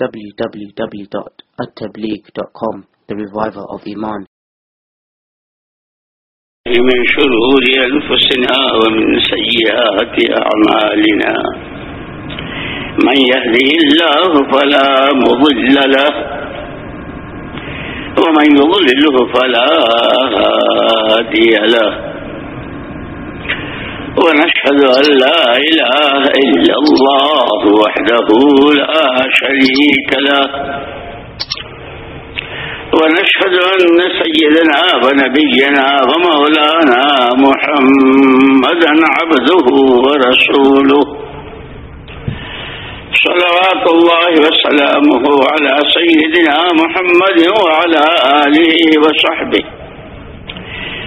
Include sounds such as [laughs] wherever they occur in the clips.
www.attableek.com The Reviver of Iman. من شرور أنفسنا ومن سيئات أعمالنا. من يهده الله فلا مضل له، ومن يضلله فلا هادي له. ونشهد أن لا إله إلا الله وحده لا شريك له. ونشهد أن سيدنا ونبينا ومولانا محمدا عبده ورسوله. صلوات الله وسلامه على سيدنا محمد وعلى آله وصحبه.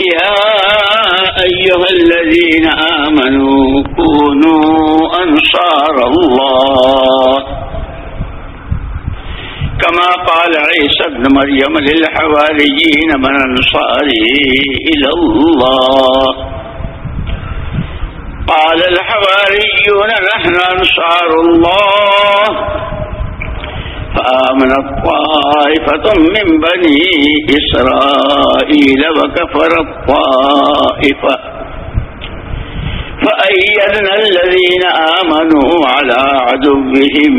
يا أيها الذين آمنوا كونوا أنصار الله. كما قال عيسى ابن مريم للحواريين من أنصاره إلى الله. قال الحواريون نحن أنصار الله. فآمنت طائفة من بني إسرائيل وكفر الطائفة. فأيدنا الذين آمنوا على عدوهم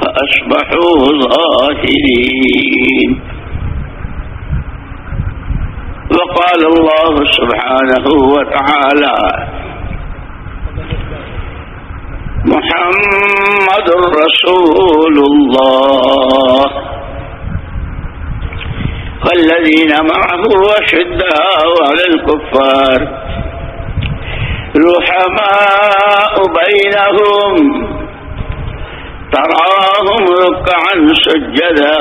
فأصبحوا ظاهرين. وقال الله سبحانه وتعالى محمد رسول الله. والذين معه وشداء على الكفار. رحماء بينهم. تراهم ركعا سجدا.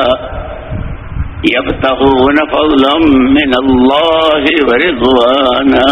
يبتغون فضلا من الله ورضوانا.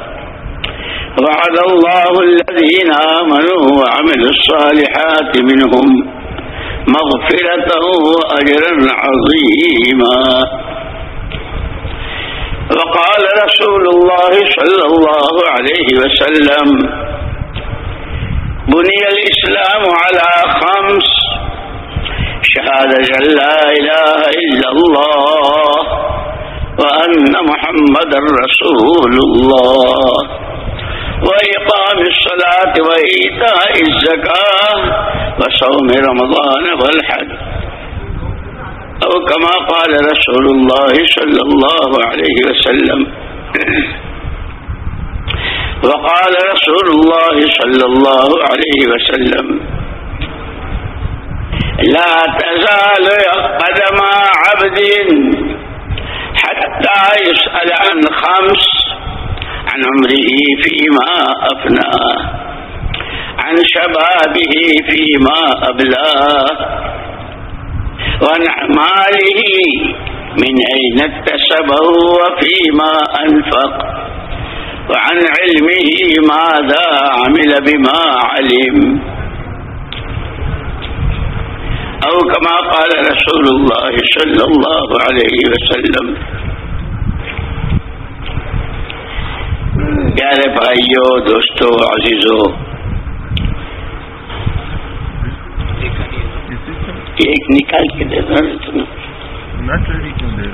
وعد الله الذين آمنوا وعملوا الصالحات منهم مغفرة وأجرا عظيما. وقال رسول الله صلى الله عليه وسلم بني الإسلام على خمس شهادة لا إله إلا الله وأن محمد رسول الله. وإقام الصلاة وإيتاء الزكاة وصوم رمضان والحج. أو كما قال رسول الله صلى الله عليه وسلم. وقال رسول الله صلى الله عليه وسلم. لا تزال قدم عبد حتى يسأل عن خمس عن عمره فيما أفناه عن شبابه فيما أبلاه وعن أعماله من أين اكتسبه وفيما أنفق وعن علمه ماذا عمل بما علم. أو كما قال رسول الله صلى الله عليه وسلم پیارے بھائیوں دوستوں عزیزوں ایک نکال کے دے دو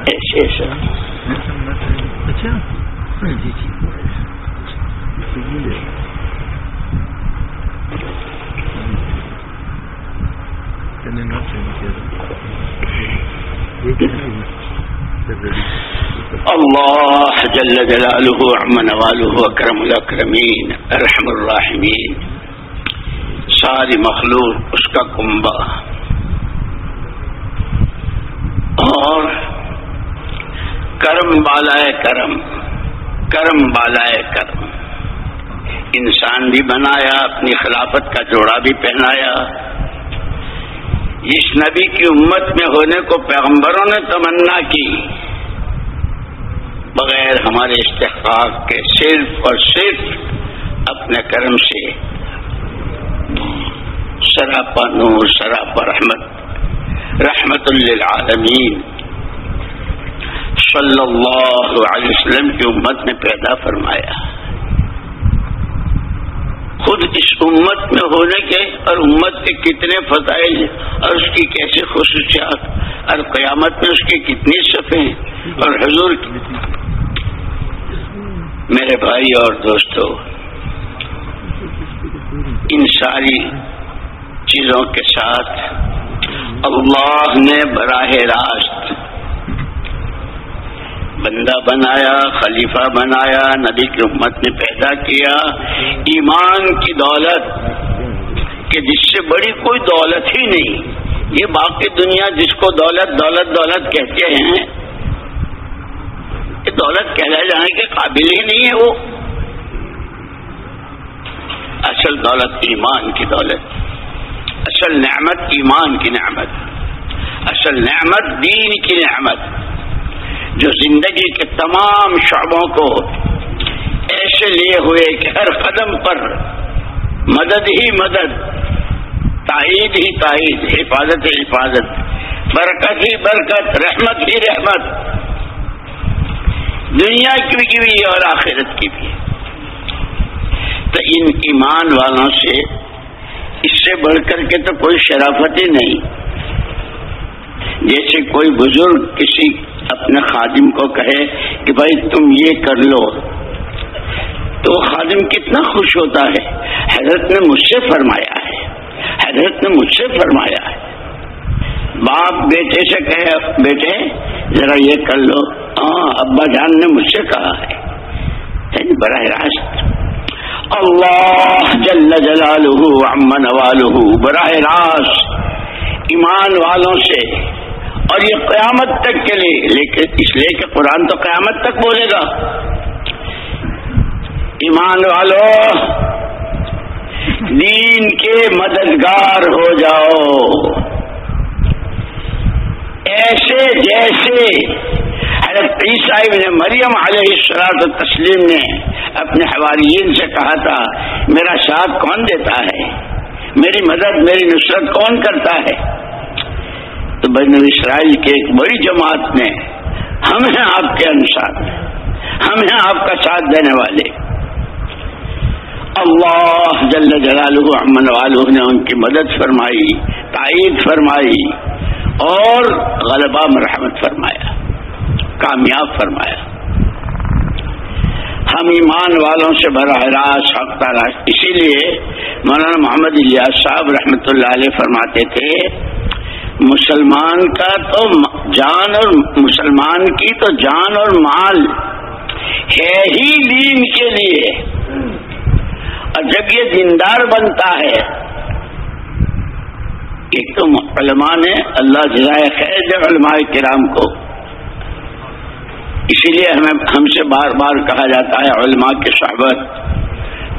ایسے ایسا اللہ جل جلالہ امن والہ اکرم الاکرمین، ارحم الراحمین۔ ساری مخلوق اس کا کنبا اور کرم بالائے کرم کرم بالائے کرم۔ انسان بھی بنایا، اپنی خلافت کا جوڑا بھی پہنایا۔ اس نبی کی امت میں ہونے کو پیغمبروں نے تمنا کی۔ بغیر ہمارے استحقاق کے صرف اور صرف اپنے کرم سے سراپا نور، سراپا رحمت رحمت للعالمین صلی اللہ علیہ وسلم کی امت میں پیدا فرمایا۔ خود اس امت میں ہونے کے اور امت کے کتنے فضائل اور اس کی کیسے خصوصیات اور قیامت میں اس کی کتنی صفیں اور حضور میرے بھائی اور دوستو، ان ساری چیزوں کے ساتھ اللہ نے براہ راست بندہ بنایا، خلیفہ بنایا، نبی کی امت نے پیدا کیا۔ ایمان کی دولت، کہ جس سے بڑی کوئی دولت ہی نہیں۔ یہ باقی دنیا جس کو دولت دولت دولت کہتے ہیں دولت کہلا جانے کے قابل ہی نہیں ہے وہ۔ اصل دولت ایمان کی دولت، اصل نعمت ایمان کی نعمت، اصل نعمت دین کی نعمت۔ جو زندگی کے تمام شعبوں کو ایسے لیے ہوئے کہ ہر قدم پر مدد ہی مدد، تائید ہی تائید، حفاظت ہی حفاظت، برکت ہی برکت، رحمت ہی رحمت۔ دنیا کی بھی اور آخرت کی بھی تو ان ایمان والوں سے اس سے بڑھ کر کے تو کوئی شرافت ہی نہیں۔ جیسے کوئی بزرگ کسی اپنے خادم کو کہے کہ بھائی تم یہ کر لو، تو خادم کتنا خوش ہوتا ہے۔ حضرت نے مجھ سے فرمایا ہے۔ حضرت نے مجھ سے فرمایا ہے۔ باپ بیٹے سے کہے، بیٹے ذرا یہ کر لو۔ ہاں ابا جان نے مجھ سے کہا ہے براہ راست۔ اللہ جل جلالہ امن والہ۔ براہ راست۔ ایمان والوں سے۔ اور یہ قیامت تک کے لیے، لیکن اس لیے کہ قرآن تو قیامت تک بولے گا۔ ایمان والو، دین کے مددگار ہو جاؤ۔ ایسے جیسے حضرت عیسائی ابن مریم علیہ السلاط تسلیم نے اپنے حواریین سے کہا تھا، میرا ساتھ کون دیتا ہے؟ میری مدد، میری نصرت کون کرتا ہے؟ تو بین اسرائیل کے ایک بڑی جماعت میں ہم ہیں آپ کے انسار ہم ہیں آپ کا ساتھ دینے والے۔ اللہ جل جلالہ امن والہ نے ان کی مدد فرمائی، تائید فرمائی اور غلبہ مرحمت فرمایا۔ کامیاب فرمایا۔ ہم ایمان والوں سے براہ راست حق راست اسی لیے مولانا محمد الیاس صاحب رحمۃ اللہ علیہ فرماتے تھے، مسلمان کا تو جان اور مسلمان کی تو جان اور مال ہے ہی دین کے لیے۔ اور جب یہ دیندار بنتا ہے، ایک تو علماء نے اللہ جزائے خیر جب علماء کرام کو۔ اسی لیے ہمیں ہم سے بار بار کہا جاتا ہے علماء کے صحبت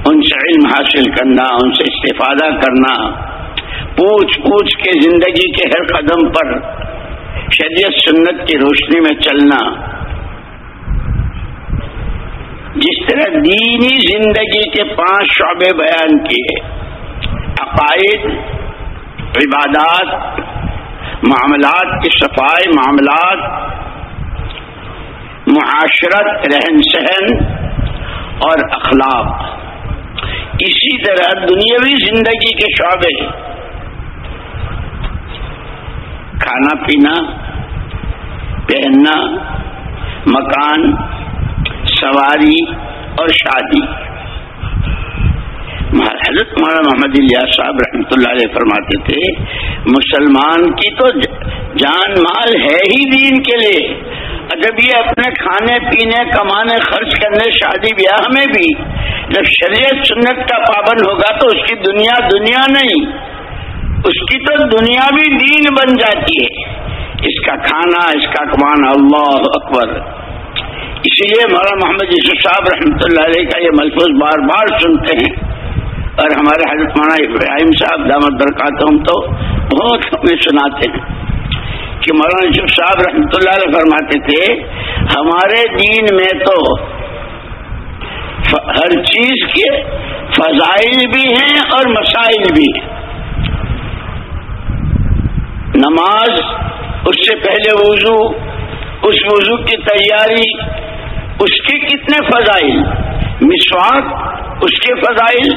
ان سے علم حاصل کرنا، ان سے استفادہ کرنا۔ پوچھ پوچھ کے زندگی کے ہر قدم پر شریعت سنت کی روشنی میں چلنا۔ جس طرح دینی زندگی کے پانچ شعبے بیان کیے، عقائد، عبادات، معاملات کی صفائی، معاملات معاشرت، رہن سہن اور اخلاق۔ اسی طرح دنیاوی زندگی کے شعبے۔ کھانا پینا، پہننا، مکان، سواری اور شادی۔ حضرت مولانا محمد الیاس صاحب رحمۃ اللہ علیہ فرماتے تھے، مسلمان کی تو جان مال ہے ہی دین کے لیے۔ جب یہ اپنے کھانے پینے کمانے خرچ کرنے شادی بیاہ میں بھی جب شریعت سنت کا پابند ہوگا تو اس کی دنیا دنیا نہیں، اس کی تو دنیا بھی دین بن جاتی ہے۔ اس کا کھانا، اس کا کمانا، اللہ اکبر۔ اسی لیے مولانا محمد یوسف صاحب رحمۃ اللہ علیہ کا یہ ملفوظ بار بار سنتے ہیں۔ اور ہمارے حضرت مولانا ابراہیم صاحب دامت برکات ہم تو بہت ہمیں سناتے ہیں۔ کہ مولانا یوسف صاحب رحمۃ اللہ علیہ فرماتے تھے، ہمارے دین میں تو ہر چیز کے فضائل بھی ہیں اور مسائل بھی ہیں۔ نماز، اس سے پہلے وضو، اس وضو کی تیاری، اس کے کتنے فضائل؟ مسواک، اس کے فضائل۔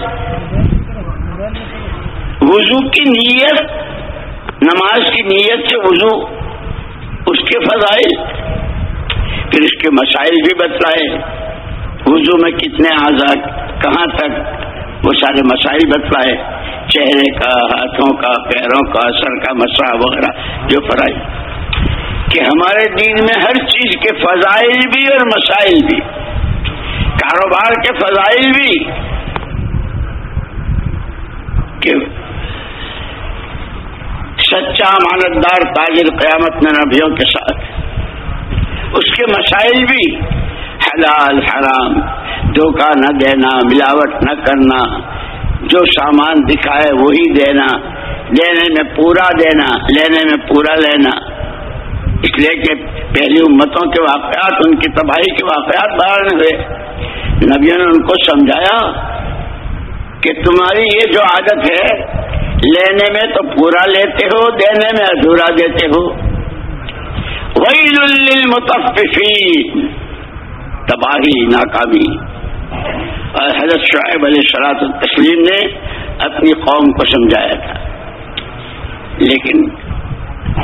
وضو کی نیت، نماز کی نیت سے وضو کے فضائل، پھر اس کے مسائل بھی بتلائے وضو میں کتنے آزاد کہاں تک، وہ سارے مسائل بتلائے چہرے کا، ہاتھوں کا، پیروں کا، سر کا مسئلہ وغیرہ، جو فرائی کہ ہمارے دین میں ہر چیز کے فضائل بھی اور مسائل بھی، کاروبار کے فضائل بھی، کہ سچا ماندار تاجر قیامت میں نبیوں کے ساتھ۔ اس کے مسائل بھی حلال، حرام، دھوکہ نہ دینا، ملاوٹ نہ کرنا، جو سامان دکھائے وہی دینا، لینے میں پورا دینا، لینے میں پورا لینا۔ اس لیے کہ پہلی امتوں کے واقعات، ان کی تباہی کے واقعات باہر ہوئے۔ نبیوں نے ان کو سمجھایا کہ تمہاری یہ جو عادت ہے لینے میں تو پورا لیتے ہو، دینے میں ادھورا دیتے ہو۔ وہی للمطففین تباہی، ناکامی۔ اور حضرت شعیب علیہ سلاط التسلیم نے اپنی قوم کو سمجھایا تھا۔ لیکن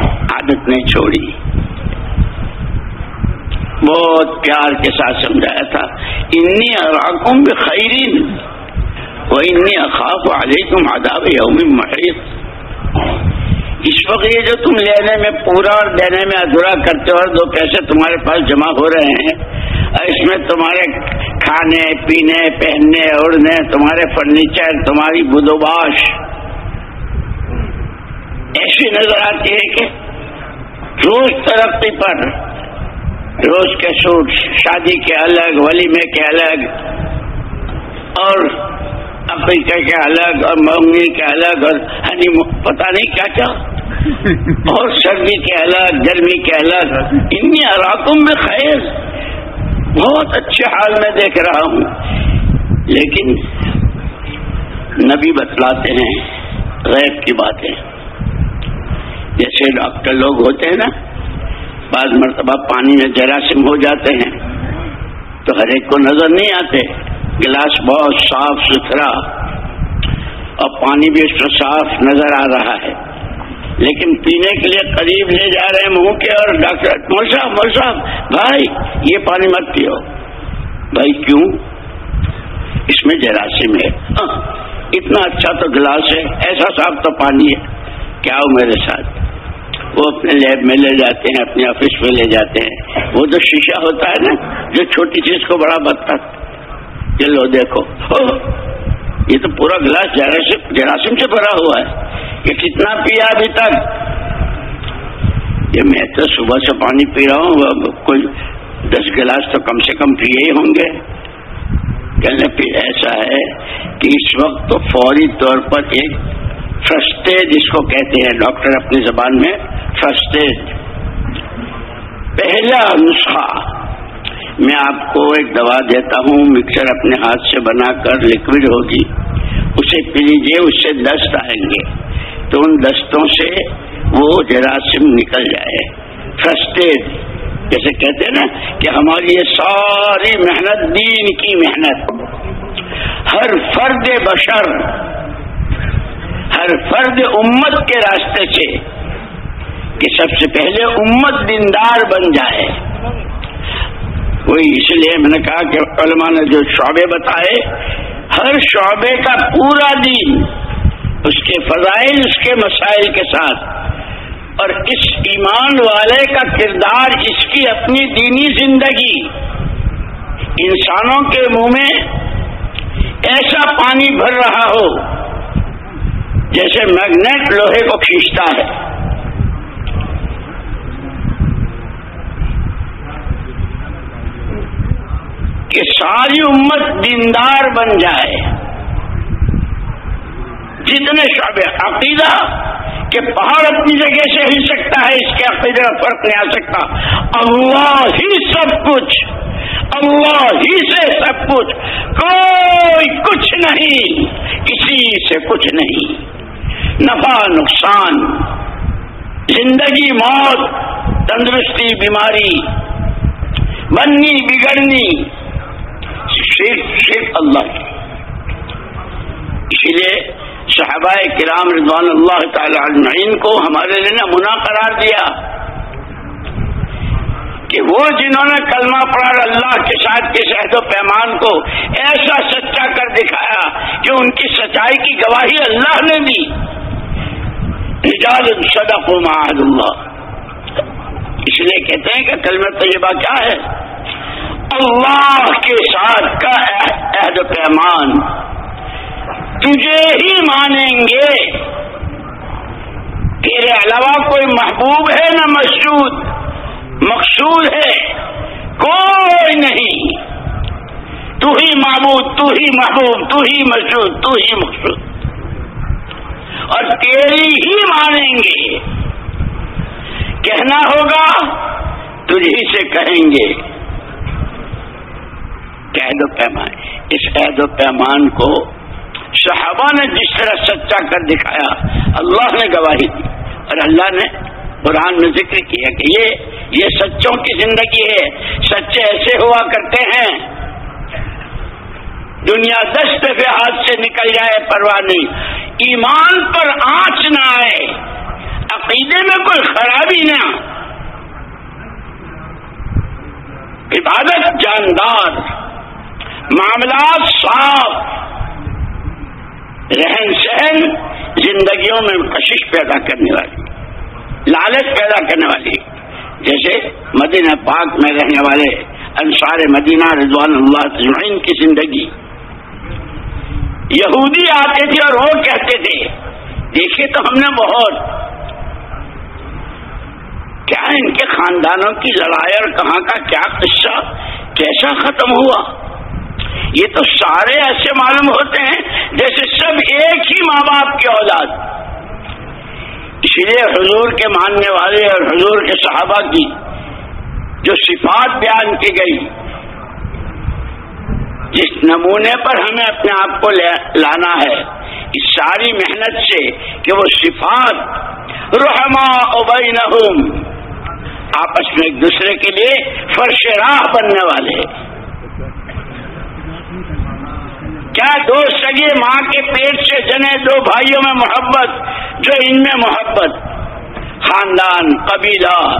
عادت نہیں چھوڑی۔ بہت پیار کے ساتھ سمجھایا تھا۔ انی اراکم بخیرین وہ انی اخاف علیکم عذاب یوم محیط اس وقت یہ جو تم لینے میں پورا اور دینے میں ادھورا کرتے ہو دو پیسے تمہارے پاس جمع ہو رہے ہیں اور اس میں تمہارے کھانے، پینے، پہننے اڑنے تمہارے فرنیچر، تمہاری بدوباش ایسی نظر آتی ہے کہ روز ترقی پر، روز کے سوٹ شادی کے الگ ولیمے کے الگ اور افریقہ کے الگ اور منگنی کے الگ اور ہنی پتہ نہیں کیا کیا۔ [laughs] اور سردی کے الگ گرمی کے الگ۔ ان علاقوں میں خیر۔ بہت اچھے حال میں دیکھ رہا ہوں۔ لیکن نبی بتلاتے ہیں غیب کی باتیں۔ جیسے ڈاکٹر لوگ ہوتے ہیں نا بعض مرتبہ پانی میں جراثیم ہو جاتے ہیں تو ہر ایک کو نظر نہیں آتے۔ گلاس بہت صاف ستھرا اور پانی بھی اس میں صاف نظر آ رہا ہے۔ لیکن پینے کے لیے قریب لے جا رہے ہیں منہ کے اور ڈاکٹر مول صاحب مول صاحب بھائی یہ پانی مت پیو۔ بھائی کیوں؟ اس میں جراثیم ہے۔ ہاں، اتنا اچھا تو گلاس ہے ایسا صاف تو پانی ہے۔ کیا ہو میرے ساتھ؟ وہ اپنے لیب میں لے جاتے ہیں اپنے آفس میں لے جاتے ہیں۔ وہ جو شیشہ ہوتا ہے نا جو چھوٹی چیز کو بڑا بتا یہ لو دیکھو۔ [laughs] یہ تو پورا گلاس جراثیم سے بھرا ہوا ہے۔ یہ کتنا پیا ابھی تک؟ یہ میں تو صبح سے پانی پی رہا ہوں کوئی دس گلاس تو کم سے کم پیے ہی ہوں گے۔ کہنے پہ ایسا ہے کہ اس وقت تو فوری طور پر ایک فرسٹیج جس کو کہتے ہیں ڈاکٹر اپنی زبان میں فرسٹیج پہلا نسخہ میں آپ کو ایک دوا دیتا ہوں، مکسر اپنے ہاتھ سے بنا کر لکوڈ ہوگی۔ اسے پی لیجیے اس سے دست آئیں گے۔ تو ان دستوں سے وہ جراثیم نکل جائے۔ فرسٹیج جیسے کہتے ہیں نا کہ ہماری یہ ساری محنت، دین کی محنت۔ ہر فرد بشر، ہر فرد امت کے راستے سے کہ سب سے پہلے امت دیندار بن جائے۔ وہی اس لیے میں نے کہا کہ علماء نے جو شعبے بتائے، ہر شعبے کا پورا دین، اس کے فضائل، اس کے مسائل کے ساتھ۔ اور اس ایمان والے کا کردار، اس کی اپنی دینی زندگی۔ انسانوں کے منہ میں ایسا پانی بھر رہا ہو، جیسے میگنیٹ لوہے کو کھینچتا ہے۔ کہ ساری امت دیندار بن جائے۔ جتنے شعبے عقیدہ کہ پہاڑ اپنی جگہ سے ہل سکتا ہے، اس کے عقیدے کا فرق نہیں آ سکتا۔ اللہ ہی سب کچھ، اللہ ہی سے سب کچھ، کوئی کچھ نہیں، کسی سے کچھ نہیں۔ نفع، نقصان، زندگی، موت، تندرستی، بیماری، بننی، بگڑنی صرف صرف اللہ۔ کی اسی لیے صحابہ کرام رضوان اللہ تعالی عجمعین کو ہمارے لیے نمونہ قرار دیا کہ وہ جنہوں نے کلمہ پڑھا اللہ کے ساتھ کے شہد و پیمان کو ایسا سچا کر دکھایا کہ ان کی سچائی کی گواہی اللہ نے دی۔ صدق و معاذ اللہ۔ اس لیے کہتے ہیں کہ کلمہ طیبہ کیا ہے؟ اللہ کے ساتھ کا عہد پیمان تجھے ہی مانیں گے۔ تیرے علاوہ کوئی محبوب ہے نہ مشہور مقصود ہے کوئی نہیں۔ تو ہی معبود، تو ہی محبوب، تو ہی مشہور تو ہی مقصود۔ اور تیری ہی مانیں گے۔ کہنا ہوگا تجھی سے کہیں گے۔ قید و پیمان اس قید و پیمان کو صحابہ نے جس طرح سچا کر دکھایا، اللہ نے گواہی دی اور اللہ نے قرآن میں ذکر کیا کہ یہ یہ سچوں کی زندگی ہے۔ سچے ایسے ہوا کرتے ہیں۔ دنیا دس دفعہ ہاتھ سے نکل جائے، پرواہ نہیں۔ ایمان پر آنچ نہ آئے۔ عقیدے میں کوئی خرابی نہ۔ عبادت جاندار۔ معاملات صاف، رہن سہن، زندگیوں میں کشش پیدا کرنے والی، لالچ پیدا کرنے والی۔ جیسے مدینہ پاک میں رہنے والے انصار مدینہ رضوان اللہ تجمعین کی زندگی۔ یہودی آتے تھے اور وہ کہتے تھے، دیکھیے تو ہم نے بہت۔ کیا ان کے خاندانوں کی لڑائی اور کہاں کا کیا قصہ؟ کیسا ختم ہوا؟ یہ تو سارے ایسے معلوم ہوتے ہیں جیسے سب ایک ہی ماں باپ کے اولاد۔ اس لیے حضور کے ماننے والے اور حضور کے صحابہ کی جو صفات بیان کی گئی، جس نمونے پر ہمیں اپنے آپ کو لانا ہے، اس ساری محنت سے کہ وہ صفات رحما ابئی آپس میں ایک دوسرے کے لیے فرش راہ بننے والے کیا دو سگے ماں کے پیٹ سے جنے دو بھائیوں میں محبت، جو ان میں محبت؟ خاندان، قبیلہ،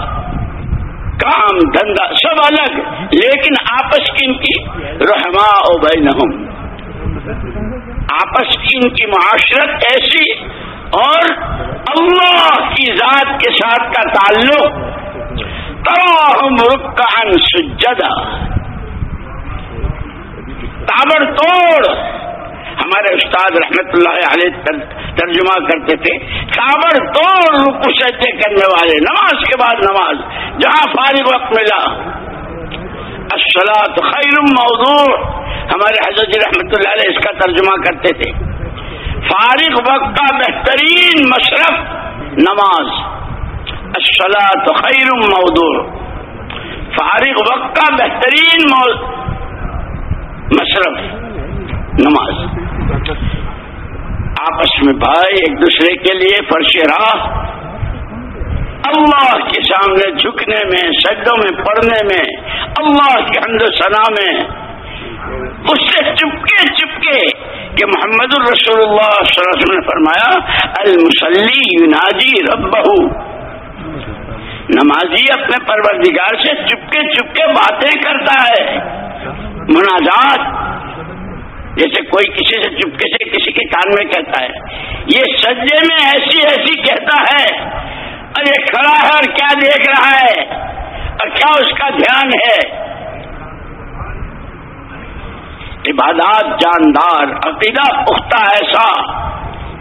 کام، دھندا، سب الگ، لیکن آپس کی ان کی؟ رحما او بین آپس کی ان کی معاشرت ایسی؟ اور اللہ کی ذات کے ساتھ کا تعلق؟ تمام رکان سجدہ۔ تابڑ توڑ۔ ہمارے استاد رحمت اللہ علیہ ترجمہ کرتے تھے، تابڑ توڑ رکو سجدے کرنے والے، نماز کے بعد نماز، جہاں فارغ وقت ملا۔ السلاط خیر موضوع۔ ہمارے حضرت رحمت اللہ علیہ اس کا ترجمہ کرتے تھے۔ فارغ وقت کا بہترین مشرف نماز۔ السلاط خیر موضوع۔ فارغ وقت کا بہترین موضوع مشرف نماز۔ آپس میں بھائی، ایک دوسرے کے لیے فرش راہ۔ اللہ کے سامنے جھکنے میں، سجدوں میں، پڑھنے میں، اللہ کے حمد ثنا میں۔ اس سے چپکے چپکے کہ محمد الرسول اللہ صلی اللہ علیہ وسلم نے فرمایا المسلی یوناجی رب نمازی اپنے پروردگار سے چپکے چپکے باتیں کرتا ہے۔ مناجات، جیسے کوئی کسی سے چپکے سے کسی کے کان میں کہتا ہے، یہ سجے میں ایسی ایسی کہتا ہے اور یہ کھڑا ہے اور کیا دیکھ رہا ہے، اور کیا اس کا دھیان ہے؟ عبادات جاندار، عقیدہ پختہ ایسا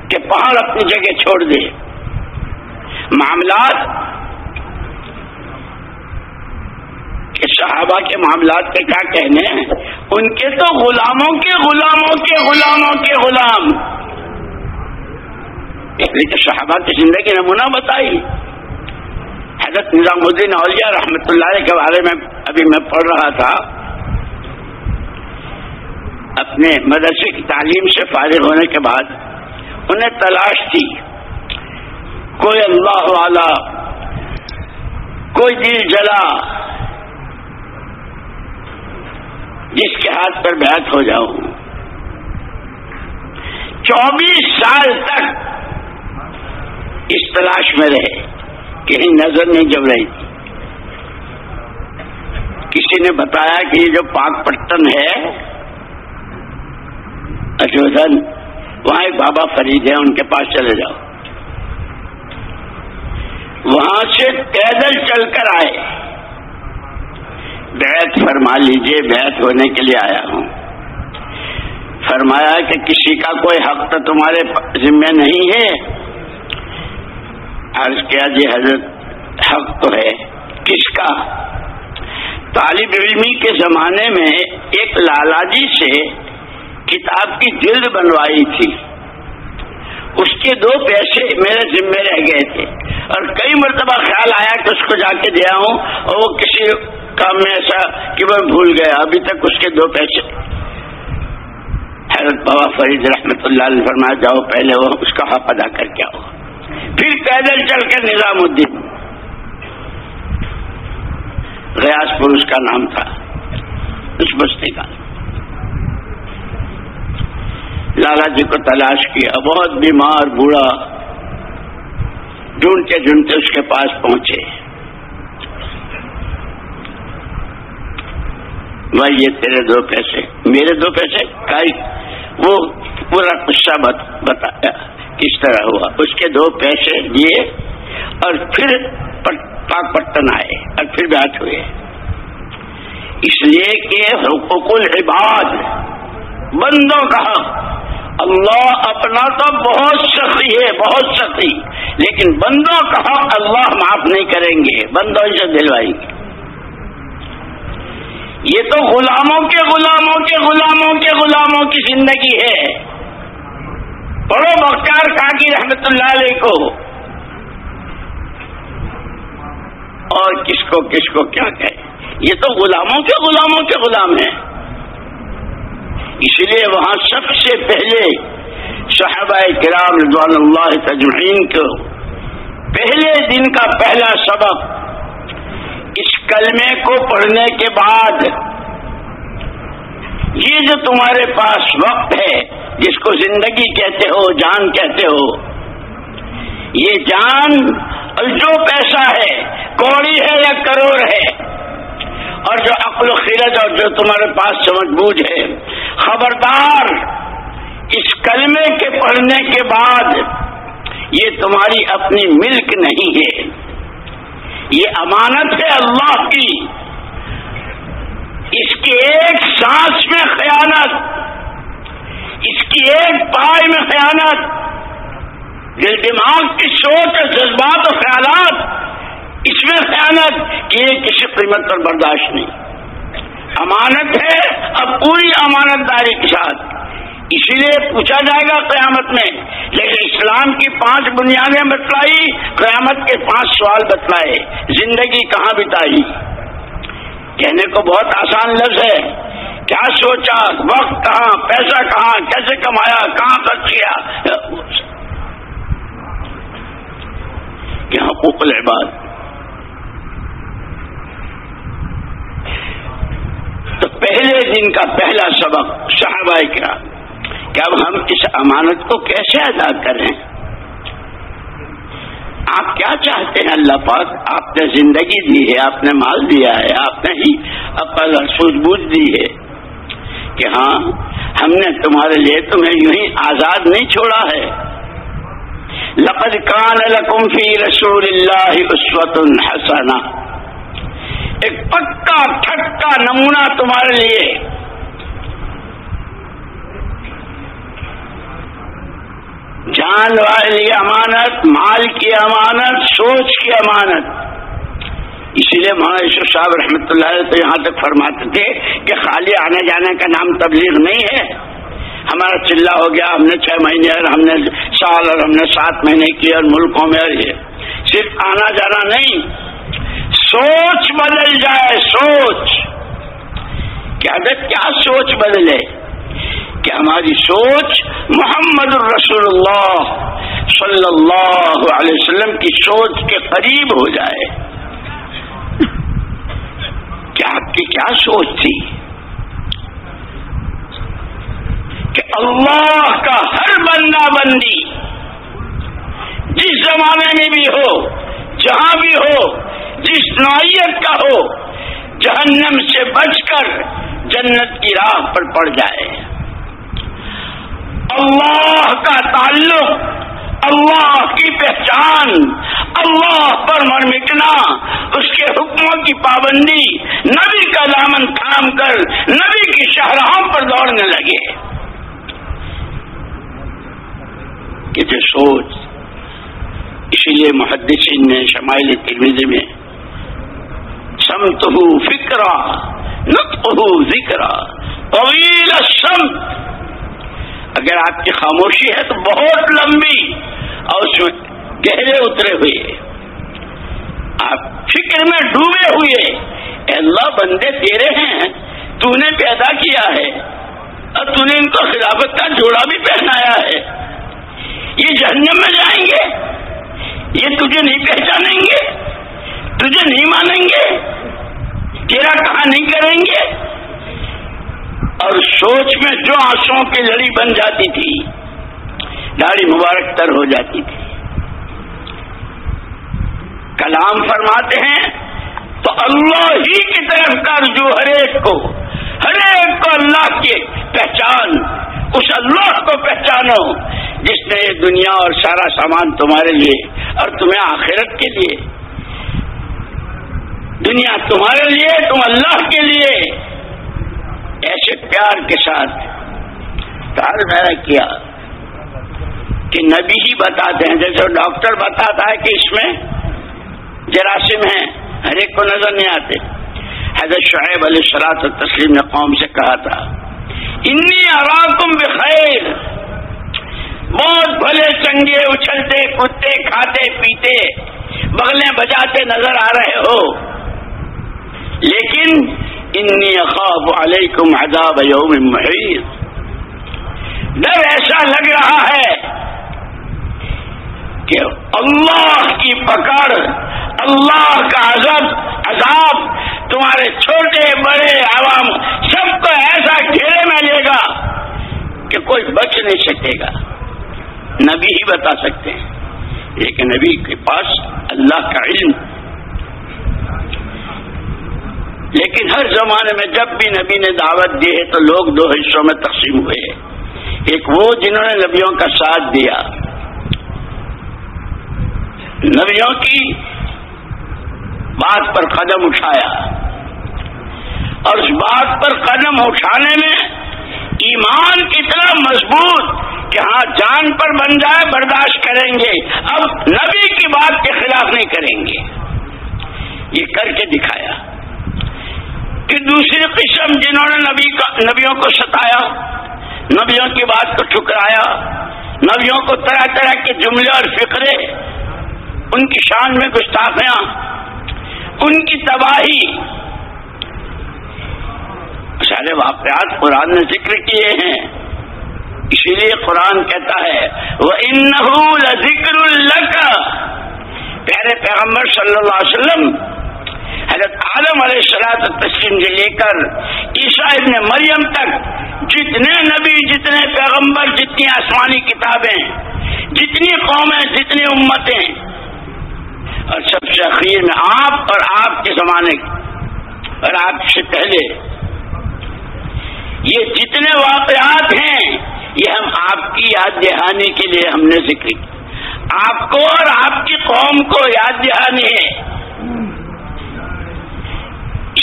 کہ پہاڑ اپنی جگہ چھوڑ دے۔ معاملات کہ صحابہ کے معاملات کے کیا کہنے ہیں؟ ان کے تو غلاموں کے غلاموں کے غلاموں کے غلام۔ یعنی لیکن صحابہ کی زندگی نمونہ بتائی۔ حضرت نظام الدین اولیاء رحمۃ اللہ کے بارے میں ابھی میں پڑھ رہا تھا۔ اپنے مدرسے کی تعلیم سے فارغ ہونے کے بعد انہیں تلاش تھی۔ کوئی اللہ والا، کوئی دل جلا جس کے ہاتھ پر بیعت ہو جاؤں۔ چوبیس سال تک اس تلاش میں رہے کہیں نظر نہیں جب رہی۔ تھی کسی نے بتایا کہ یہ جو پاک پٹن ہے اجودھن وہاں ایک بابا فرید ہے ان کے پاس چلے جاؤ۔ وہاں سے پیدل چل کر آئے۔ بیت فرما لیجیے بیت ہونے کے لیے آیا ہوں۔ فرمایا کہ کسی کا کوئی حق تو تمہارے ذمہ نہیں ہے۔ عرض کیا جی حضرت، حق تو ہے۔ کس کا؟ طالب علمی کے زمانے میں ایک لالا جی سے کتاب کی جلد بنوائی تھی۔ اس کے دو پیسے میرے ذمے رہ گئے تھے۔ اور کئی مرتبہ خیال آیا کہ اس کو جا کے دیا ہوں اور وہ کسی کام میں ایسا کہ میں بھول گیا، ابھی تک اس کے دو پیسے۔ حضرت بابا فرید رحمت اللہ علیہ فرمایا، جاؤ پہلے وہ اس کا حق ادا کر کے آؤ۔ پھر پیدل چل کے نظام الدین۔ ریاض پور اس کا نام تھا، اس بستی کا۔ لالا جی کو تلاش کیا، بہت بیمار، بوڑھا ڈھونڈتے ڈھونڈتے اس کے پاس پہنچے۔ بھائی، یہ تیرے دو پیسے، میرے دو پیسے، کائی۔ وہ پورا قصہ بتایا کس طرح ہوا۔ اس کے دو پیسے دیے اور پھر پاک پٹن آئے اور پھر بات ہوئے۔ اس لیے کہ حقوق العباد، بندوں کا اللہ اپنا تو بہت سخی ہے، بہت سخی لیکن بندوں کا حق اللہ معاف نہیں کریں گے، بندوں سے دلوائیں گے یہ تو غلاموں کے غلاموں کے غلاموں کے غلاموں کی زندگی ہے۔ پڑھو بختار کاکی رحمت اللہ علیہ کو۔ اور کس کو کس کو کیا کہ یہ تو غلاموں کے غلاموں کے غلام ہیں۔ اس لیے وہاں سب سے پہلے صحابہ کرام رضوان اللہ تجمعین کو پہلے دن کا پہلا سبق اس کلمے کو پڑھنے کے بعد یہ جو تمہارے پاس وقت ہے، جس کو زندگی کہتے ہو، جان کہتے ہو، یہ جان جو پیسہ ہے، کوڑی ہے یا کروڑ ہے، اور جو عقل و خیرت اور جو تمہارے پاس سمجھ بوجھ ہے، خبردار اس کلمے کے پڑھنے کے بعد یہ تمہاری اپنی ملک نہیں ہے۔ یہ امانت ہے اللہ کی۔ اس کی ایک سانس میں خیانت، اس کی ایک پائے میں خیانت۔ دل دماغ کی سوچ اور جذبات و خیالات، اس میں خیانت کہ یہ کسی قیمت پر برداشت نہیں۔ امانت ہے، اب پوری امانت داری کے ساتھ۔ اسی لیے پوچھا جائے گا قیامت میں، لیکن اسلام کی پانچ بنیادیں بتلائی، قیامت کے پانچ سوال بتلائے، زندگی کہاں بتائی؟ کہنے کو بہت آسان لفظ ہے۔ کیا سوچا؟ وقت کہاں؟ پیسہ کہاں؟ کیسے کمایا؟ کہاں خرچ کیا؟ کہ حقوق العباد تو پہلے دن کا پہلا سبق، صحابہ کیا کہ اب ہم اس امانت کو کیسے ادا کریں؟ آپ کیا چاہتے ہیں اللہ پاک؟ آپ نے زندگی دی ہے، آپ نے مال دیا ہے، آپ نے ہی اپل سوجھ بوجھ دی ہے کہ ہاں ہم نے تمہارے لیے تمہیں یوں ہی آزاد نہیں چھوڑا ہے۔ لقد کان لکم فی رسول اللہ اسوت حسنا ایک پکا ٹھٹا نمونہ تمہارے لیے۔ جان والی امانت، مال کی امانت، سوچ کی امانت۔ اسی لیے مہاراج صاحب رحمۃ اللہ تو یہاں تک فرماتے تھے کہ خالی آنے جانے کا نام تبلیغ نہیں ہے۔ ہمارا چلہ ہو گیا، ہم نے چھ مہینے اور ہم نے سال اور ہم نے سات مہینے کیے اور ملکوں میں اور یہ۔ صرف آنا جانا نہیں، سوچ بدل جائے، سوچ۔ کیا کیا سوچ بدلے؟ کہ ہماری سوچ محمد الرسول اللہ صلی اللہ علیہ وسلم کی سوچ کے قریب ہو جائے۔ کہ آپ کی کیا سوچ تھی؟ کہ اللہ کا ہر بندہ بندی جس زمانے میں بھی ہو، جہاں بھی ہو، جس نوعیت کا ہو، جہنم سے بچ کر جنت کی راہ پر پڑ جائے۔ اللہ کا تعلق، اللہ کی پہچان، اللہ پر مرمٹنا، اس کے حکموں کی پابندی، نبی کا دامن تھام کر نبی کی شاہراہوں پر دوڑنے لگے۔ کہ جو سوچ اسی لیے محدثین نے شمائل ترمیزی میں سمت ہو فکرا نت ہو ذکر طویل سمت اگر آپ کی خاموشی ہے تو بہت لمبی اور اس میں گہرے اترے ہوئے۔ آپ فکر میں ڈوبے ہوئے۔ اللہ، بندے تیرے ہیں۔ تو نے پیدا کیا ہے۔ اور تو نے ان کو خلافت کا جوڑا بھی پہنایا ہے۔ یہ جہنم میں جائیں گے۔ یہ تجھے نہیں پہچانیں گے۔ تجھے نہیں مانیں گے۔ تیرا کہاں نہیں کریں گے۔ اور سوچ میں جو آنسو کی لڑی بن جاتی تھی، داڑھی مبارک تر ہو جاتی تھی۔ کلام فرماتے ہیں، تو اللہ ہی کی طرف کا رجوع ہر ایک کو، ہر ایک کو اللہ کی پہچان، اس اللہ کو پہچانو، جس نے یہ دنیا اور سارا سامان تمہارے لیے اور تمہیں آخرت کے لیے۔ دنیا تمہارے لیے، تم اللہ کے لیے۔ ایسے پیار کے ساتھ کار میرا کیا کہ نبی ہی بتاتے ہیں، جیسے ڈاکٹر بتاتا ہے کہ اس میں جراثیم ہیں، ہر ایک کو نظر نہیں آتے۔ حضرت شعیب علیہ السلاط تسلیم نے قوم سے کہا تھا، انی اراکم بخیر۔ بہت بھلے چنگے اچھلتے کودتے کھاتے، پیتے، بغلیں بجاتے نظر آ رہے ہو۔ لیکن انی اخاف علیکم عذاب یوم محیط ڈر ایسا لگ رہا ہے کہ اللہ کی پکڑ، اللہ کا عذاب عذاب تمہارے چھوٹے، بڑے عوام سب کو ایسا گھیرے میں لے گا کہ کوئی بچ نہیں سکے گا۔ نبی ہی بتا سکتے ہیں۔ ایک نبی کے پاس اللہ کا علم لیکن ہر زمانے میں جب بھی نبی نے دعوت دی ہے تو لوگ دو حصوں میں تقسیم ہوئے ایک وہ جنہوں نے نبیوں کا ساتھ دیا۔ نبیوں کی بات پر قدم اٹھایا۔ اور اس بات پر قدم اٹھانے میں ایمان کتنا مضبوط کہ ہاں جان پر بن جائے، برداشت کریں گے۔ اب نبی کی بات کے خلاف نہیں کریں گے۔ یہ کر کے دکھایا۔ کہ دوسری قسم جنہوں نے نبی کا نبیوں کو ستایا، نبیوں کی بات کو ٹھکرایا، نبیوں کو طرح طرح کے جملے اور فکرے ان کی شان میں گستاخیاں، ان کی تباہی۔ سارے واقعات قرآن نے ذکر کیے ہیں، اسی لیے قرآن کہتا ہے وہ ان ذکر اللہ پیارے پیغمبر صلی اللہ علیہ وسلم حضرت عالم علیہ السلاط تسلیم سے لے کر عیسیٰ ابن مریم تک جتنے نبی، جتنے پیغمبر، جتنی آسمانی کتابیں، جتنی قومیں، جتنی امتیں۔ اور سب سے اخیر میں آپ اور آپ کے زمانے اور آپ سے پہلے یہ جتنے واقعات ہیں، یہ ہم آپ کی یاد دہانی کے لیے ہم نے ذکر آپ کو اور آپ کی قوم کو یاد دہانی ہے۔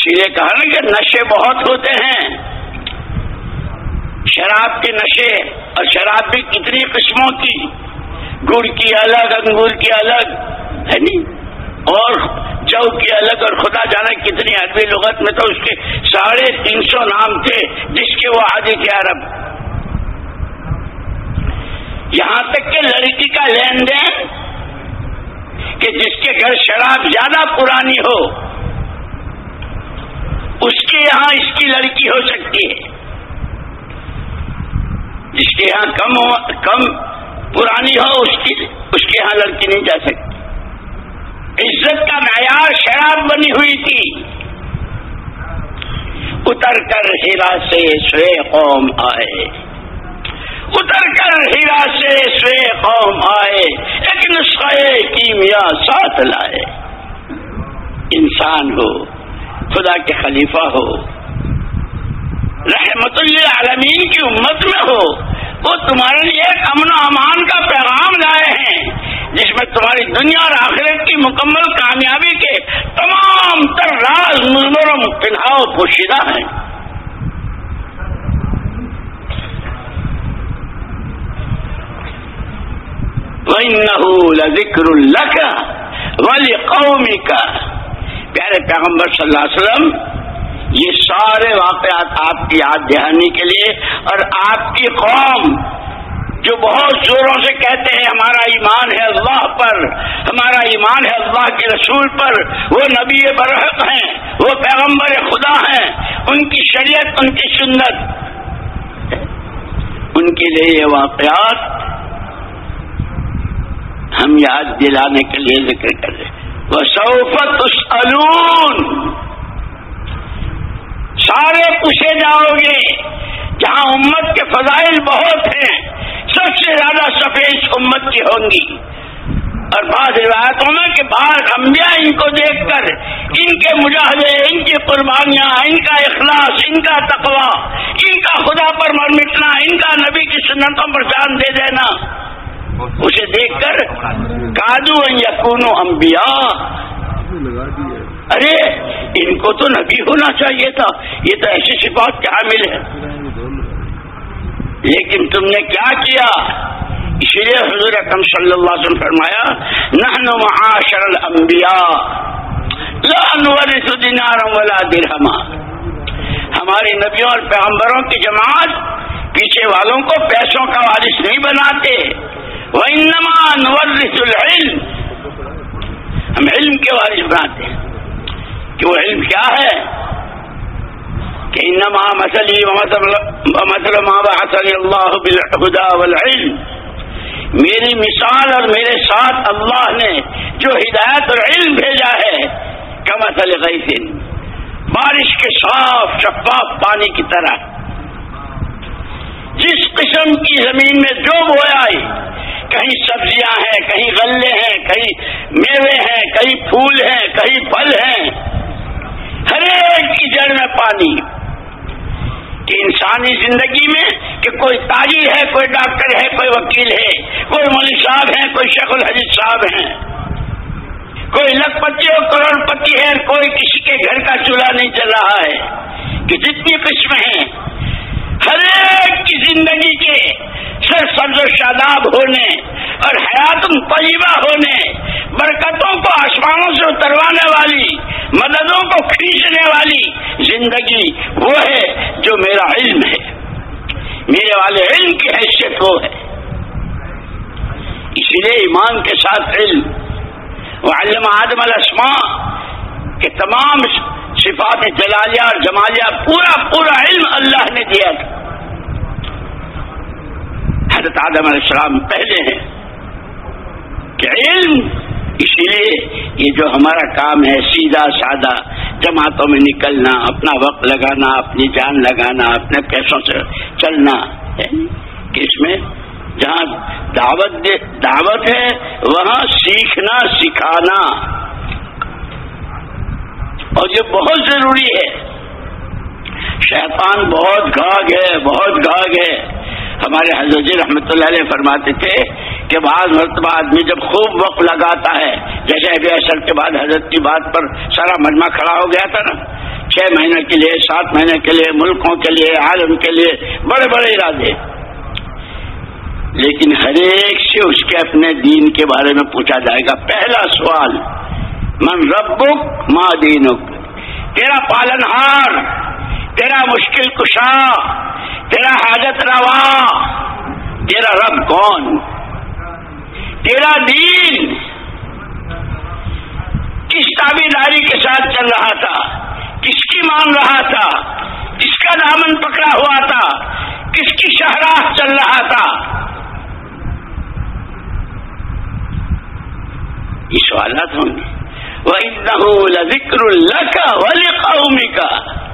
اسی لیے کہا نا کہ نشے بہت ہوتے ہیں۔ شراب کے نشے اور شراب بھی کتنی قسموں کی۔ گڑ کی الگ، انگور کی الگ، ہے نہیں؟ اور جو کی الگ اور خدا جانا کتنی عربی لغت میں تو اس کے ساڑھے تین سو نام تھے، جس کے وہ آدھی تھے عرب۔ یہاں تک کہ لڑکی کا لین دین، کہ جس کے گھر شراب زیادہ پرانی ہو اس کے یہاں اس کی لڑکی ہو سکتی ہے۔ جس کے یہاں کم ہو، کم پرانی ہو، اس کی، اس کے یہاں لڑکی نہیں جا سکتی۔ عزت کا معیار شراب بنی ہوئی تھی۔ اتر کر ہیرا سے سوے قوم آئے۔ اتر کر ہیرا سے سوے قوم آئے۔ ایک نسخے کیمیا ساتھ لائے۔ انسان ہو۔ خدا کے خلیفہ ہو۔ رحمت اللہ عالمین کی امت میں ہو۔ وہ تمہارے لیے ایک امن و امان کا پیغام لائے ہیں، جس میں تمہاری دنیا اور آخرت کی مکمل کامیابی کے تمام تر راز مزمرم پنہاؤ، پوشیدہ ہیں۔ ذکر اللہ کا ولی قومی کا پیارے پیغمبر صلی اللہ علیہ وسلم، یہ سارے واقعات آپ کی یاد دہانی کے لیے اور آپ کی قوم جو بہت زوروں سے کہتے ہیں، ہمارا ایمان ہے اللہ پر، ہمارا ایمان ہے اللہ کے رسول پر، وہ نبی برحق ہیں، وہ پیغمبر خدا ہیں، ان کی شریعت، ان کی سنت۔ ان کے لیے یہ واقعات ہم یاد دلانے کے لیے ذکر کر رہے ہیں۔ وہ سوفت سارے پوچھے جاؤ گے جہاں امت کے فضائل بہت ہیں؟ سب سے زیادہ سفید امت کی ہوں گی۔ اور بعض روایتوں میں کہ بعض انبیاء ان کو دیکھ کر، ان کے مجاہدے، ان کی قربانیاں، ان کا اخلاص، ان کا تقوا ان کا خدا پر مر مٹنا ان کا نبی کی سنتوں پر جان دے دینا۔ اسے دیکھ کر کاجو یقون انبیاء۔ ارے، ان کو تو نبی ہونا چاہیے تھا۔ یہ تو ایسی صفات کیا حامل ہے؟ لیکن تم نے کیا کیا؟ اسی لیے حضور اکم صلی اللہ علیہ وسلم فرمایا نحن معاشر الانبیاء، لا نورث دینارا ولا درہما۔ ہمارے نبیوں اور پیغمبروں کی جماعت پیچھے والوں کو پیسوں کا وارث نہیں بناتے۔ وَإِنَّمَا نُوَرِّثُ الْعِلْمِ. ہم علم کے وارث بناتے ہیں کہ وہ علم کیا ہے؟ کہ انما مسلی ومثل ما بعثني الله بالهدى والعلم. میری مثال اور میرے ساتھ اللہ نے جو ہدایت اور علم بھیجا ہے، کمثل غیث، بارش کے صاف شفاف پانی کی طرح۔ جس قسم کی زمین میں جو بویا کہیں سبزیاں ہیں، کہیں غلے ہیں، کہیں میوے ہیں، کہیں پھول ہیں، کہیں پھل ہیں۔ ہر ایک کی جڑ میں پانی۔ کہ انسانی زندگی میں کہ کوئی تاجر ہے، کوئی ڈاکٹر ہے، کوئی وکیل ہے، کوئی مول صاحب ہے کوئی شیخ الحجیز صاحب ہیں۔ کوئی لکھ پتی اور کروڑ پتی ہے، کوئی کسی کے گھر کا چولہا نہیں چل رہا ہے۔ کہ جتنی قسم ہیں ہر ایک کی زندگی کے سر سبز و شاداب ہونے اور حیات طیبہ ہونے، برکتوں کو آسمانوں سے اتروانے والی، مددوں کو کھینچنے والی زندگی وہ ہے جو میرا علم ہے۔ میرے والے علم کی حیثیت وہ ہے۔ اسی لیے ایمان کے ساتھ علم، وہ علم آدم الاسماء کے تمام صفات جلالیہ اور جمالیہ، پورا پورا علم اللہ نے دیا تھا حضرت آدم علیہ السلام پہلے ہیں کہ علم، اسی لیے یہ جو ہمارا کام ہے، سیدھا، سادہ، جماعتوں میں نکلنا، اپنا وقت لگانا، اپنی جان لگانا، اپنے پیسوں سے چلنا ہے کہ اس میں جہاں دعوت دعوت ہے، وہاں سیکھنا، سکھانا۔ اور یہ بہت ضروری ہے۔ شیطان بہت گاگ ہے، بہت گاگ ہے۔ ہمارے حضرت جی رحمت اللہ علیہ فرماتے تھے کہ بعض مرتبہ آدمی جب خوب وقت لگاتا ہے، جیسے ابھی اثر کے بعد حضرت کی بات پر سارا مجمع کھڑا ہو گیا تھا نا۔ چھ مہینے کے لیے، سات مہینے کے لیے، ملکوں کے لیے، عالم کے لیے، بڑے بڑے ارادے۔ لیکن ہر ایک سے اس کے اپنے دین کے بارے میں پوچھا جائے گا۔ پہلا سوال من ربک ماں دینک۔ تیرا پالن ہار، تیرا مشکل کشا، تیرا حاجت روا، تیرا رب کون؟ تیرا دین۔ کس تابے داری کے ساتھ چل رہا تھا؟ کس کی مان رہا تھا؟ کس کا دامن پکڑا ہوا تھا؟ کس کی شہراہ چل رہا تھا؟ یہ سوالات ہوں گے۔ وہ ذکر اللہ کا ولی قومی کا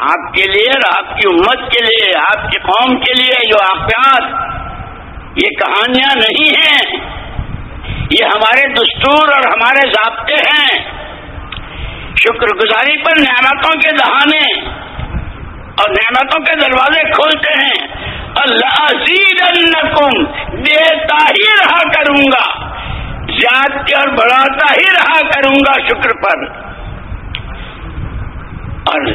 آپ کے لیے اور آپ کی امت کے لیے، آپ کی قوم کے لیے جو واقعات، یہ کہانیاں نہیں ہیں۔ یہ ہمارے دستور اور ہمارے ضابطے ہیں۔ شکر گزاری پر نعمتوں کے دہانے اور نعمتوں کے دروازے کھولتے ہیں۔ اللہ دیتا ہی رہا کروں گا۔ زیادتی اور بڑھاتا ہی رہا کروں گا شکر پر۔ اور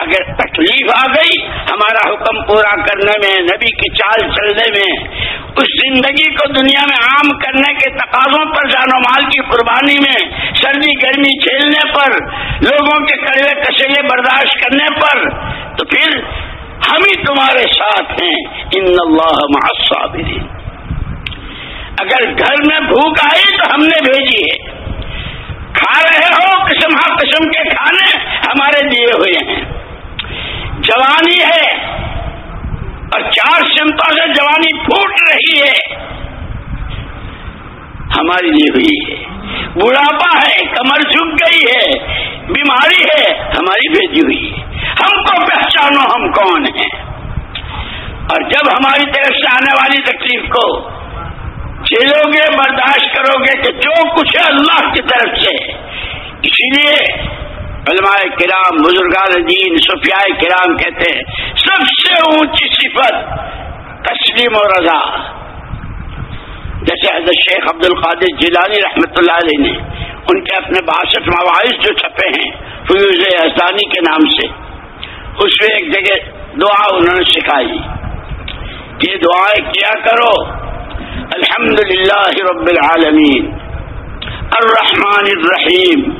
اگر تکلیف آ گئی، ہمارا حکم پورا کرنے میں، نبی کی چال چلنے میں، اس زندگی کو دنیا میں عام کرنے کے تقاضوں پر، جان و مال کی قربانی میں، سردی، گرمی جھیلنے پر، لوگوں کے کڑوے کشیلے برداشت کرنے پر، تو پھر ہم ہی تمہارے ساتھ ہیں۔ ان اللہ معصابرین اگر گھر میں بھوک آئی تو ہم نے بھیجی ہے۔ کھا رہے ہو، قسم ہر قسم کے کھانے ہمارے دیے ہوئے ہیں۔ جوانی ہے اور چار سمتوں سے جوانی پھوٹ رہی ہے۔ ہماری دی ہوئی ہے۔ بڑھاپا ہے، کمر جھک گئی ہے، بیماری ہے، ہماری بھیجی ہوئی ہے۔ ہم کو پہچانو ہم کون ہیں۔ اور جب ہماری طرف سے آنے والی تکلیف کو جھیلو گے، برداشت کرو گے کہ جو کچھ ہے اللہ کی طرف سے۔ اسی لیے علماء کرام، بزرگان دین صفیاء کرام کہتے ہیں، سب سے اونچی صفت تسلیم و رضا۔ جیسے حضرت شیخ عبد القادر جیلانی رحمۃ اللہ علیہ نے ان کے اپنے باسٹھ مواعث جو چھپے ہیں فیوز احسانی کے نام سے، اس میں ایک جگہ دعا انہوں نے سکھائی۔ یہ دعائیں کیا کرو؟ الحمد للہ رب العالمین۔ الرحمن الرحیم۔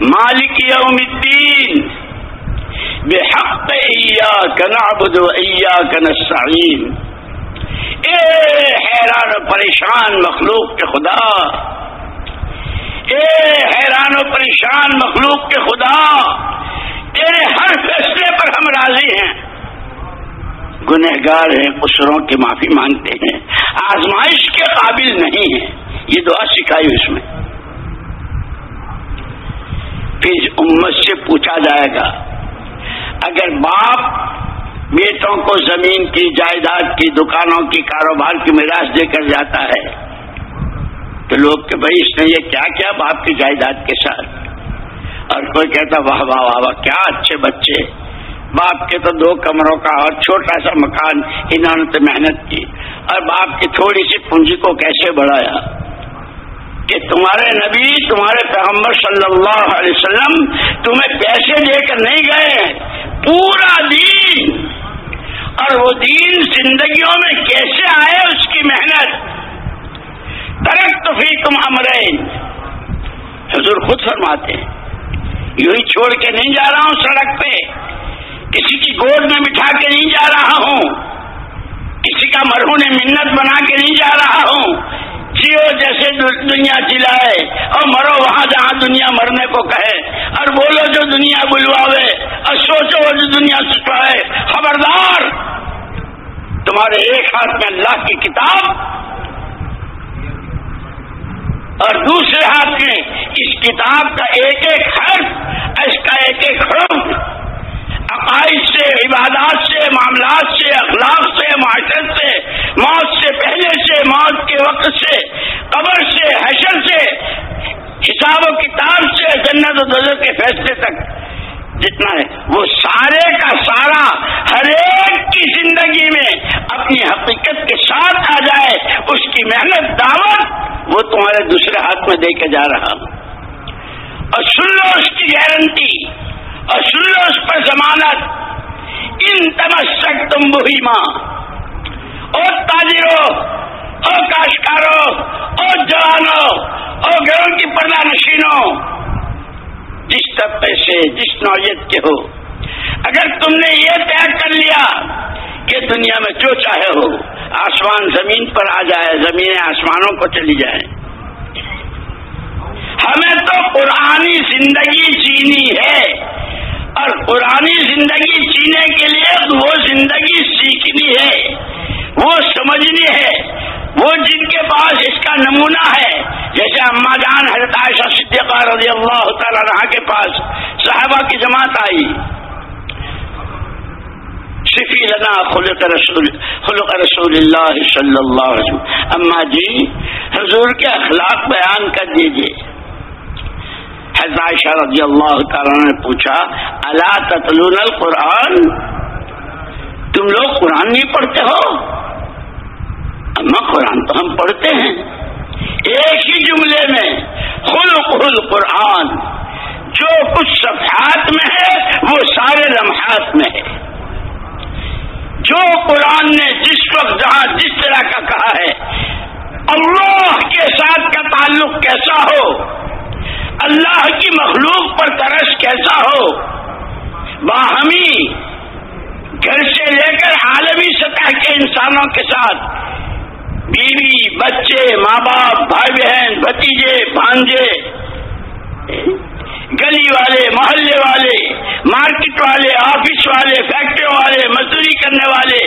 مالک یوم الدین۔ بحق ایاک نعبد و ایاک نستعین۔ اے حیران و پریشان مخلوق کے خدا۔ اے حیران و پریشان مخلوق کے خدا۔ تیرے ہر فیصلے پر ہم راضی ہیں۔ گنہگار ہیں، قصروں کی معافی مانگتے ہیں۔ آزمائش کے قابل نہیں ہیں۔ یہ دعا سکھائی اس میں۔ پھر امت سے پوچھا جائے گا، اگر باپ بیٹوں کو زمین کی جائیداد کی، دکانوں کی، کاروبار کی میراث دے کر جاتا ہے، تو لوگ کہ بھائی اس نے یہ کیا کیا باپ کی جائیداد کے ساتھ؟ اور کوئی کہتا، واہ واہ واہ واہ، کیا اچھے بچے۔ باپ کے تو دو کمروں کا اور چھوٹا سا مکان انہوں نے تو محنت کی۔ اور باپ کی تھوڑی سی پونجی کو کیسے بڑھایا؟ کہ تمہارے نبی، تمہارے پیغمبر صلی اللہ علیہ وسلم تمہیں پیسے دے کر نہیں گئے پورا دین۔ اور وہ دین زندگیوں میں کیسے آئے اس کی محنت؟ ترک تو پھر تم امرین۔ حضور خود فرماتے یوں ہی چھوڑ کے نہیں جا رہا ہوں سڑک پہ۔ کسی کی گود میں بٹھا کے نہیں جا رہا ہوں، کسی کا مرہون منت بنا کے نہیں جا رہا ہوں۔ جیو جیسے دنیا جلائے اور مرو وہاں جہاں دنیا مرنے کو کہے۔ اور بولو جو دنیا بلواوے اور سوچو جو دنیا سکھائے۔ خبردار! تمہارے ایک ہاتھ میں اللہ کی کتاب اور دوسرے ہاتھ میں اس کتاب کا ایک ایک حرف، اس کا ایک ایک حرف عقائد سے، عبادات سے، معاملات سے، اخلاق سے، معاشرت سے، موت سے، پہلے سے، موت کے وقت سے، قبر سے، حشر سے، حساب و کتاب سے جنت و دزر کے فیصلے تک۔ جتنا ہے، وہ سارے کا سارا ہر ایک کی زندگی میں اپنی حقیقت کے ساتھ آ جائے، اس کی محنت، دعوت، وہ تمہارے دوسرے ہاتھ میں دے کے جا رہا ہوں۔ اور سن لو اس کی گارنٹی اور سن لو اس پر ضمانت ان تمسک تم بہی ماں اور تاجروں اور کاشکاروں اور جوانوں اور گھروں کی پردہ نشینوں جس طبقے سے جس نوعیت کے ہو. اگر تم نے یہ طے کر لیا کہ دنیا میں جو چاہے ہو، آسمان زمین پر آ جائے زمین آسمانوں کو چلی جائے ہمیں تو پرانی زندگی جینی ہے۔ اور پرانی زندگی جینے کے لیے وہ زندگی سیکھنی ہے۔ وہ سمجھنی ہے۔ وہ جن کے پاس اس کا نمونہ ہے۔ جیسے اما جان، حضرت عائشہ صدیقہ رضی اللہ تعالی کے پاس صحابہ کی جماعت آئی۔ صفی لنا خلق رسول خلق رسول اللہ صلی اللہ علیہ وسلم۔ اما جی حضور کے اخلاق بیان کر دیجیے حضرت عائشہ رضی اللہ تعالیٰ نے پوچھا اللہ تتلون القرآن؟ تم لوگ قرآن نہیں پڑھتے ہو؟ اما قرآن تو ہم پڑھتے ہیں۔ ایک ہی جملے میں، خلق القرآن، جو کچھ صفحات میں ہے، وہ سارے لمحات میں ہے۔ جو قرآن نے جس وقت جہاں جس طرح کا کہا ہے، اللہ کے ساتھ کا تعلق کیسا ہو؟ اللہ کی مخلوق پر ترس کیسا ہو؟ باہمی گھر سے لے کر عالمی سطح کے انسانوں کے ساتھ بیوی، بچے، ماں باپ، بھائی بہن، بھتیجے، بھانجے، گلی والے، محلے والے، مارکیٹ والے، آفس والے فیکٹری والے، مزدوری کرنے والے،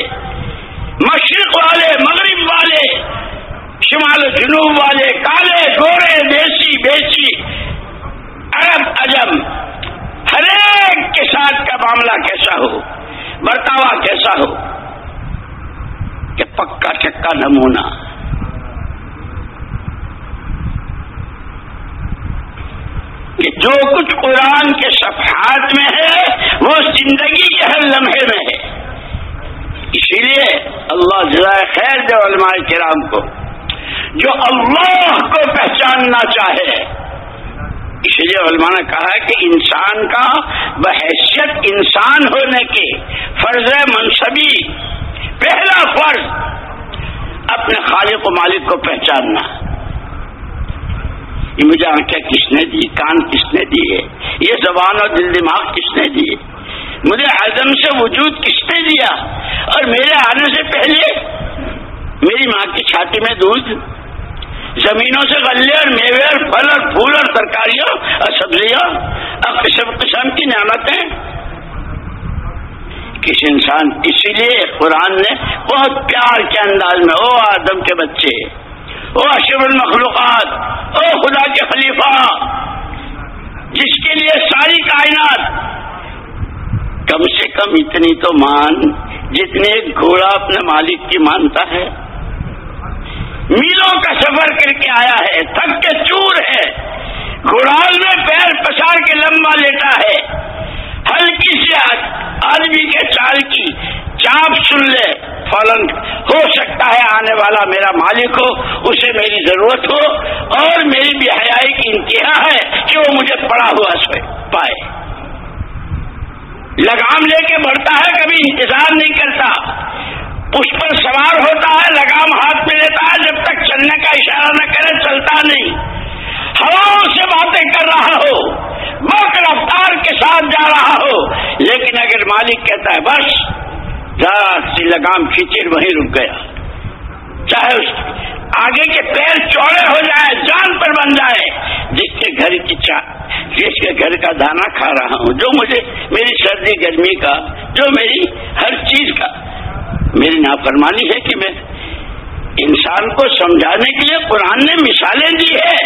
مشرق والے، مغرب والے شمال جنوب والے کالے گورے دیسی بیسی عرب اجم ہر ایک کے ساتھ کا معاملہ کیسا ہو؟ برتاوا کیسا ہو؟ کہ پکا چکا نمونہ۔ کہ جو کچھ قرآن کے صفحات میں ہے، وہ زندگی کے ہر لمحے میں ہے۔ اسی لیے اللہ جزائے خیر دے علماء کرام کو جو اللہ کو پہچاننا چاہے۔ اس لیے علماء نے کہا کہ انسان کا بحیثیت انسان ہونے کے فرض منصبی پہلا فرض اپنے خالق و مالک کو پہچاننا۔ یہ مجھے آنکھیں کس نے دی، کان کس نے دی ہے؟ یہ زبان اور دل دماغ کس نے دیے؟ مجھے عدم سے وجود کس نے دیا؟ اور میرے آنے سے پہلے میری ماں کی چھاتی میں دودھ زمینوں سے غلے اور میوے اور پھل اور پھول اور ترکاریوں اور سبزیاں اور قسم قسم کی نعمتیں کس انسان اسی لیے قرآن نے بہت پیار کے انداز میں، او آدم کے بچے، او اشر المخلوقات، او خدا کے خلیفہ، جس کے لیے ساری کائنات کم سے کم اتنی تو مان جتنے گھوڑا اپنے مالک کی مانتا ہے۔ میلوں کا سفر کر کے آیا ہے، تھک کے چور ہے۔ گھوڑال میں پیر پسار کے لمبا لیتا ہے۔ ہلکی سی آدمی کے چال کی چاپ سن لے۔ فوراً ہو سکتا ہے آنے والا میرا مالک ہو، اسے میری ضرورت ہو۔ اور میری بھی حیائی کی انتہا ہے کہ وہ مجھے پڑا ہوا سوئے، پائے۔ لگام لے کے بڑھتا ہے، کبھی انتظار نہیں کرتا۔ اس پر سوار ہوتا ہے، لگام ہاتھ میں لیتا ہے، جب تک چلنے کا اشارہ نہ کرے، چلتا نہیں۔ ہواؤں سے باتیں کر رہا ہو بک رفتار کے ساتھ جا رہا ہو۔ لیکن اگر مالک کہتا ہے، بس، ذرا سی لگام کھینچے، وہیں رک گیا۔ چاہے اس آگے کے پیر چوڑے ہو جائے جان پر بن جائے جس کے گھر کی چاہ جس کے گھر کا دانا کھا رہا ہوں، جو مجھے میری سردی گرمی کا، جو میری ہر چیز کا میری نافرمانی ہے کہ میں انسان کو سمجھانے کے لیے قرآن نے مثالیں دی ہے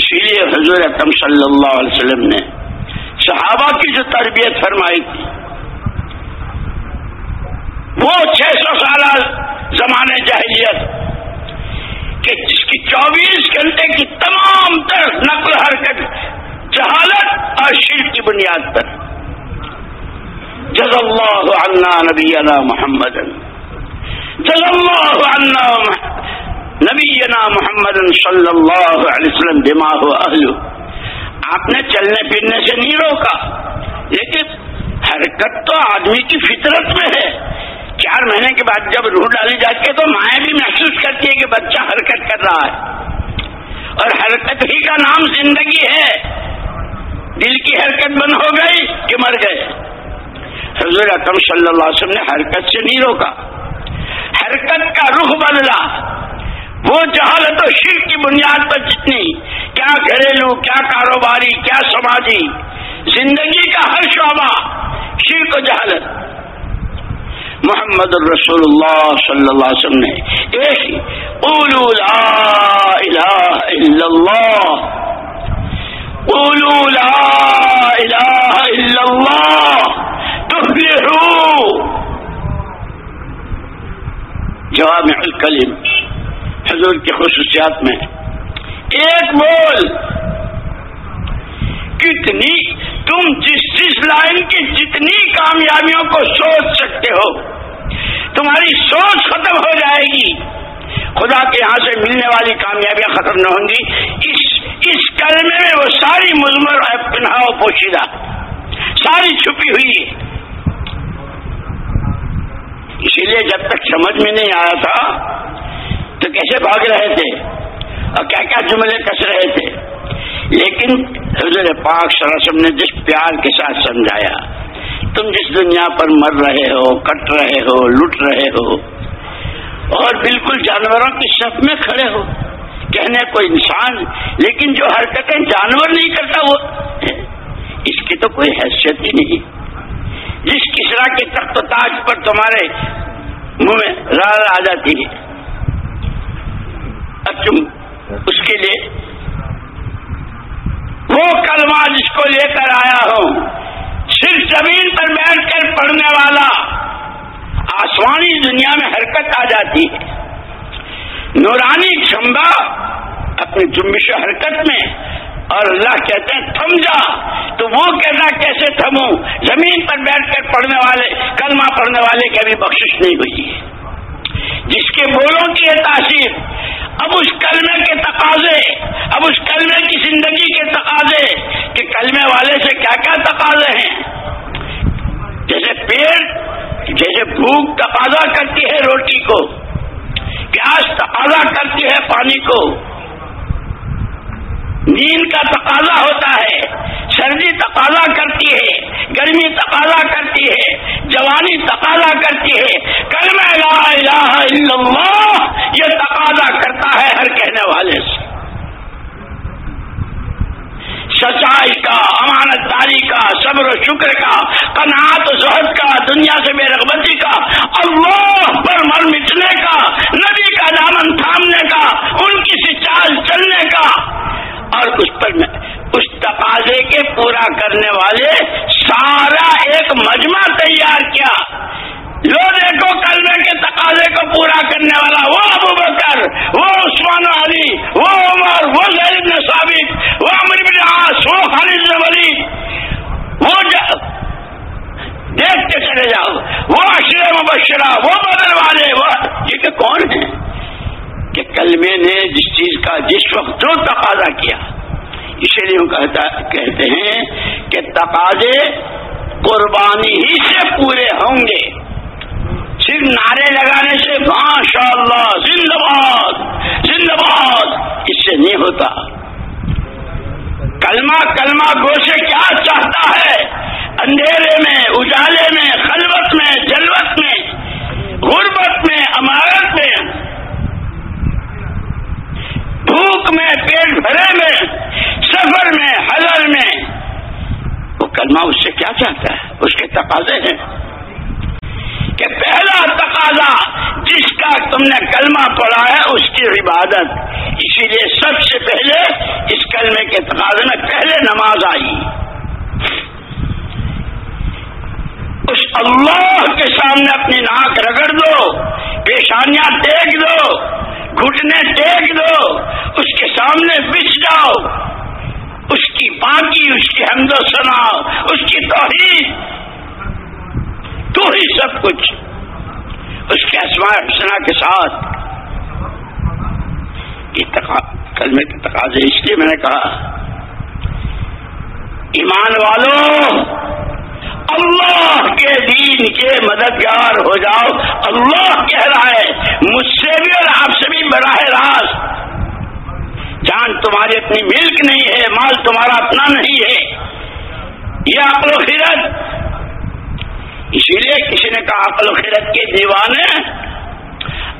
اسی لیے حضور اکم صلی اللہ علیہ وسلم نے صحابہ کی جو تربیت فرمائی تھی، وہ چھ سو سالہ زمانے جاہلیت کہ جس کی چوبیس گھنٹے کی تمام طرف نقل حرکت، جہالت اور شیر کی بنیاد پر۔ جز اللہ عنا نبی محمد جز اللہ عنا نبی محمد صلی اللہ علیہ وسلم دماغ اہل آپ نے چلنے پھرنے سے نہیں روکا. لیکن حرکت تو آدمی کی فطرت میں ہے. چار مہینے کے بعد جب روح ڈالی جاتی ہے تو مائیں بھی محسوس کرتی ہے کہ بچہ حرکت کر رہا ہے. اور حرکت ہی کا نام زندگی ہے. دل کی حرکت بند ہو گئی کہ مر گئے. حضور اکم صلی اللہ علیہ وسلم نے حرکت سے نہیں روکا۔ حرکت کا رخ بدلا۔ وہ جہالت و شیر کی بنیاد پر جتنی کیا گھریلو، کیا کاروباری، کیا سماجی زندگی کا ہر شعبہ شیر و جہالت۔ محمد الرسول اللہ صلی اللہ علیہ وسلم نے ایک اولو لا الہ الا اللہ۔ اولو لا الہ الا اللہ۔ تفلحو جواب الکلم حضور کی خصوصیات میں. ایک بول. کتنی تم جس جس لائن کی جتنی کامیابیوں کو سوچ سکتے ہو، تمہاری سوچ ختم ہو جائے گی۔ خدا کے یہاں سے ملنے والی کامیابیاں ختم نہ ہوں گی۔ اس اس کلمے میں وہ ساری مزمر پنہا پوشیدہ، ساری چھپی ہوئی ہے۔ اسی لیے جب تک سمجھ میں نہیں آیا تھا، تو کیسے بھاگ رہے تھے؟ اور کیا کیا جملے کس رہے تھے؟ لیکن حضور پاک سرسم نے جس پیار کے ساتھ سمجھایا، تم جس دنیا پر مر رہے ہو، کٹ رہے ہو، لٹ رہے ہو، اور بالکل جانوروں کی شف میں کھڑے ہو، کہنے کو انسان، لیکن جو حرکتیں جانور نہیں کرتا، وہ اس کی تو کوئی حیثیت ہی نہیں۔ جس کسرا کے تخت و تاج پر تمہارے منہ میں رار آ جاتی ہے۔ تم اس کے لیے وہ کلمہ جس کو لے کر آیا ہوں، صرف زمین پر بیٹھ کر پڑھنے والا، آسمانی دنیا میں حرکت آ جاتی ہے۔ نورانی چھمبا اپنی جمبش حرکت میں اور اللہ کہتے ہیں، تھم جا۔ تو وہ کہنا کیسے تھموں؟ زمین پر بیٹھ کر پڑھنے والے، کلمہ پڑھنے والے کی ابھی بخشش نہیں ہوئی ہے۔ جس کے بولوں کی ہے تاثیر، اب اس کلمے کے تقاضے، اب اس کلمے کی زندگی کے تقاضے کہ کلمے والے سے کیا کیا تقاضے ہیں؟ جیسے پیڑ، جیسے بھوک تقاضا کرتی ہے روٹی کو، پیاس تقاضا کرتی ہے پانی کو۔ نیند کا تقاضا ہوتا ہے۔ سردی تقاضا کرتی ہے، گرمی تقاضا کرتی ہے، جوانی تقاضا کرتی ہے۔ کلمہ لا الہ الا اللہ، یہ تقاضا کرتا ہے ہر کہنے والے سے۔ سچائی کا امانت داری کا، صبر و شکر کا، قناعت و زہد کا، دنیا سے بے رغبتی کا، اللہ پر مر مٹنے کا، نبی کا دامن تھامنے کا، ان کی سچال چلنے کا۔ اور اس پر میں اس تقاضے کے پورا کرنے والے سارا ایک مجمع تیار کیا۔ لو دیکھو کلمے کے تقاضے کو پورا کرنے والا وہ ابو بکر، وہ عثمان علی، وہ عمر، وہ زید نے ثابت، وہ امر بن خالد ولی وہ دیکھتے چلے جاؤ۔ وہ اشر مبشرہ، وہ بدل والے، وہ یہ کہ کون ہے؟ کہ کلمے نے جس چیز کا جس وقت جو تقاضا کیا۔ اسی لیے کہتا کہتے ہیں کہ تقاضے قربانی ہی سے پورے ہوں گے۔ صرف نعرے لگانے سے ماشاء اللہ زندہ باد زندہ باد۔ اس سے نہیں ہوتا۔ کلمہ کلمہ گو سے کیا چاہتا ہے؟ اندھیرے میں، اجالے میں، خلوت میں، جلوت میں، غربت میں، امارت میں، بھوک میں، پیٹ بھرے میں، سفر میں حضر میں۔ وہ کلمہ اس سے کیا چاہتا ہے؟ اس کے تقاضے ہیں۔ کہ پہلا تقاضا جس کا تم نے کلمہ پڑھا ہے اس کی عبادت۔ اسی لیے سب سے پہلے اس کلمے کے تقاضے میں پہلے نماز آئی۔ اس اللہ کے سامنے اپنی ناک رگڑ دو، پیشانیاں ٹیک دو، گھٹنے ٹیک دو، اس کے سامنے بچ جاؤ۔ اس کی باقی، اس کی حمد و سنا اس کی توحید، تو ہی سب کچھ۔ اس کے اسماء حسنا کے ساتھ کل میں تقاضے، اس لیے میں نے کہا، ایمان والوں اللہ کے دین کے مددگار ہو جاؤ۔ اللہ کہہ رہا ہے، مجھ سے بھی اور آپ سے بھی براہ راست۔ جان تمہاری اپنی ملک نہیں ہے، مال تمہارا اپنا نہیں ہے۔ یہ عقل و خیرت۔ اسی لیے کسی نے کہا، عقل و خیرت کے دیوانے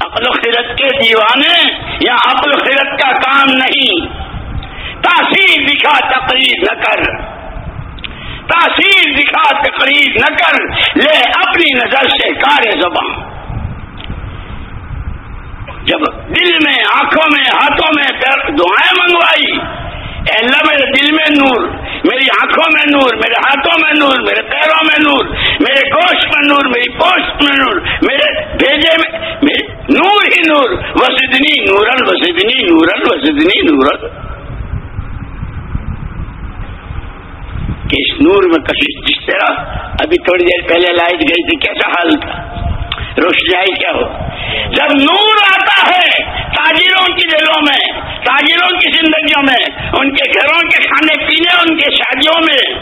عقل و خیرت کے دیوانے یا عقل و خیرت کا کام نہیں۔ تاثیر دکھا تقریر نہ کر۔ تاثیر دکھا تقریر نہ کر۔ لے اپنی نظر سے کار زبان جب دل میں، آنکھوں میں، ہاتھوں میں دعائیں منگوائی اے اللہ میرے دل میں نور، میری آنکھوں میں نور، میرے ہاتھوں میں نور، میرے پیروں میں نور، میرے گوشت میں نور، میری پوشت میں نور، میرے بھیجے میں نور ہی نور۔ وسدنی نورن وسدنی نورن وسدنی نورن۔ کہ اس نور میں کشش جس طرح ابھی تھوڑی دیر پہلے لائٹ گئی تھی، کیسا حال تھا؟ روشنائی کیا ہو؟ جب نور آتا ہے تاجروں کی دلوں میں، تاجروں کی زندگیوں میں، ان کے گھروں کے کھانے پینے، ان کے شادیوں میں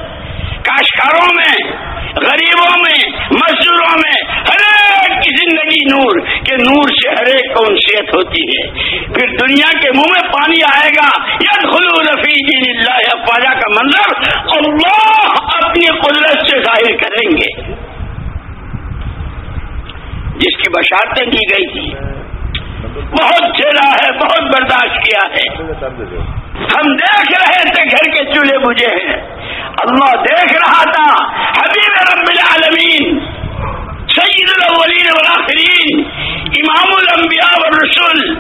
کاشکاروں میں، غریبوں میں، مزدوروں میں، ہر ایک کی زندگی نور، کہ نور سے ہر ایک کو انسیت ہوتی ہے۔ پھر دنیا کے منہ میں پانی آئے گا ید خلو رفیع اللہ پاجا کا منظر اللہ اپنی قدرت سے ظاہر کریں گے۔ جس کی بشارتیں دی گئی تھی۔ بہت جھیلا ہے، بہت برداشت کیا ہے۔ ہم دیکھ رہے تھے گھر کے چولہے بجے ہیں۔ اللہ دیکھ رہا تھا۔ حبیب رب العالمین، سید الاولین والآخرین، امام الانبیاء والرسول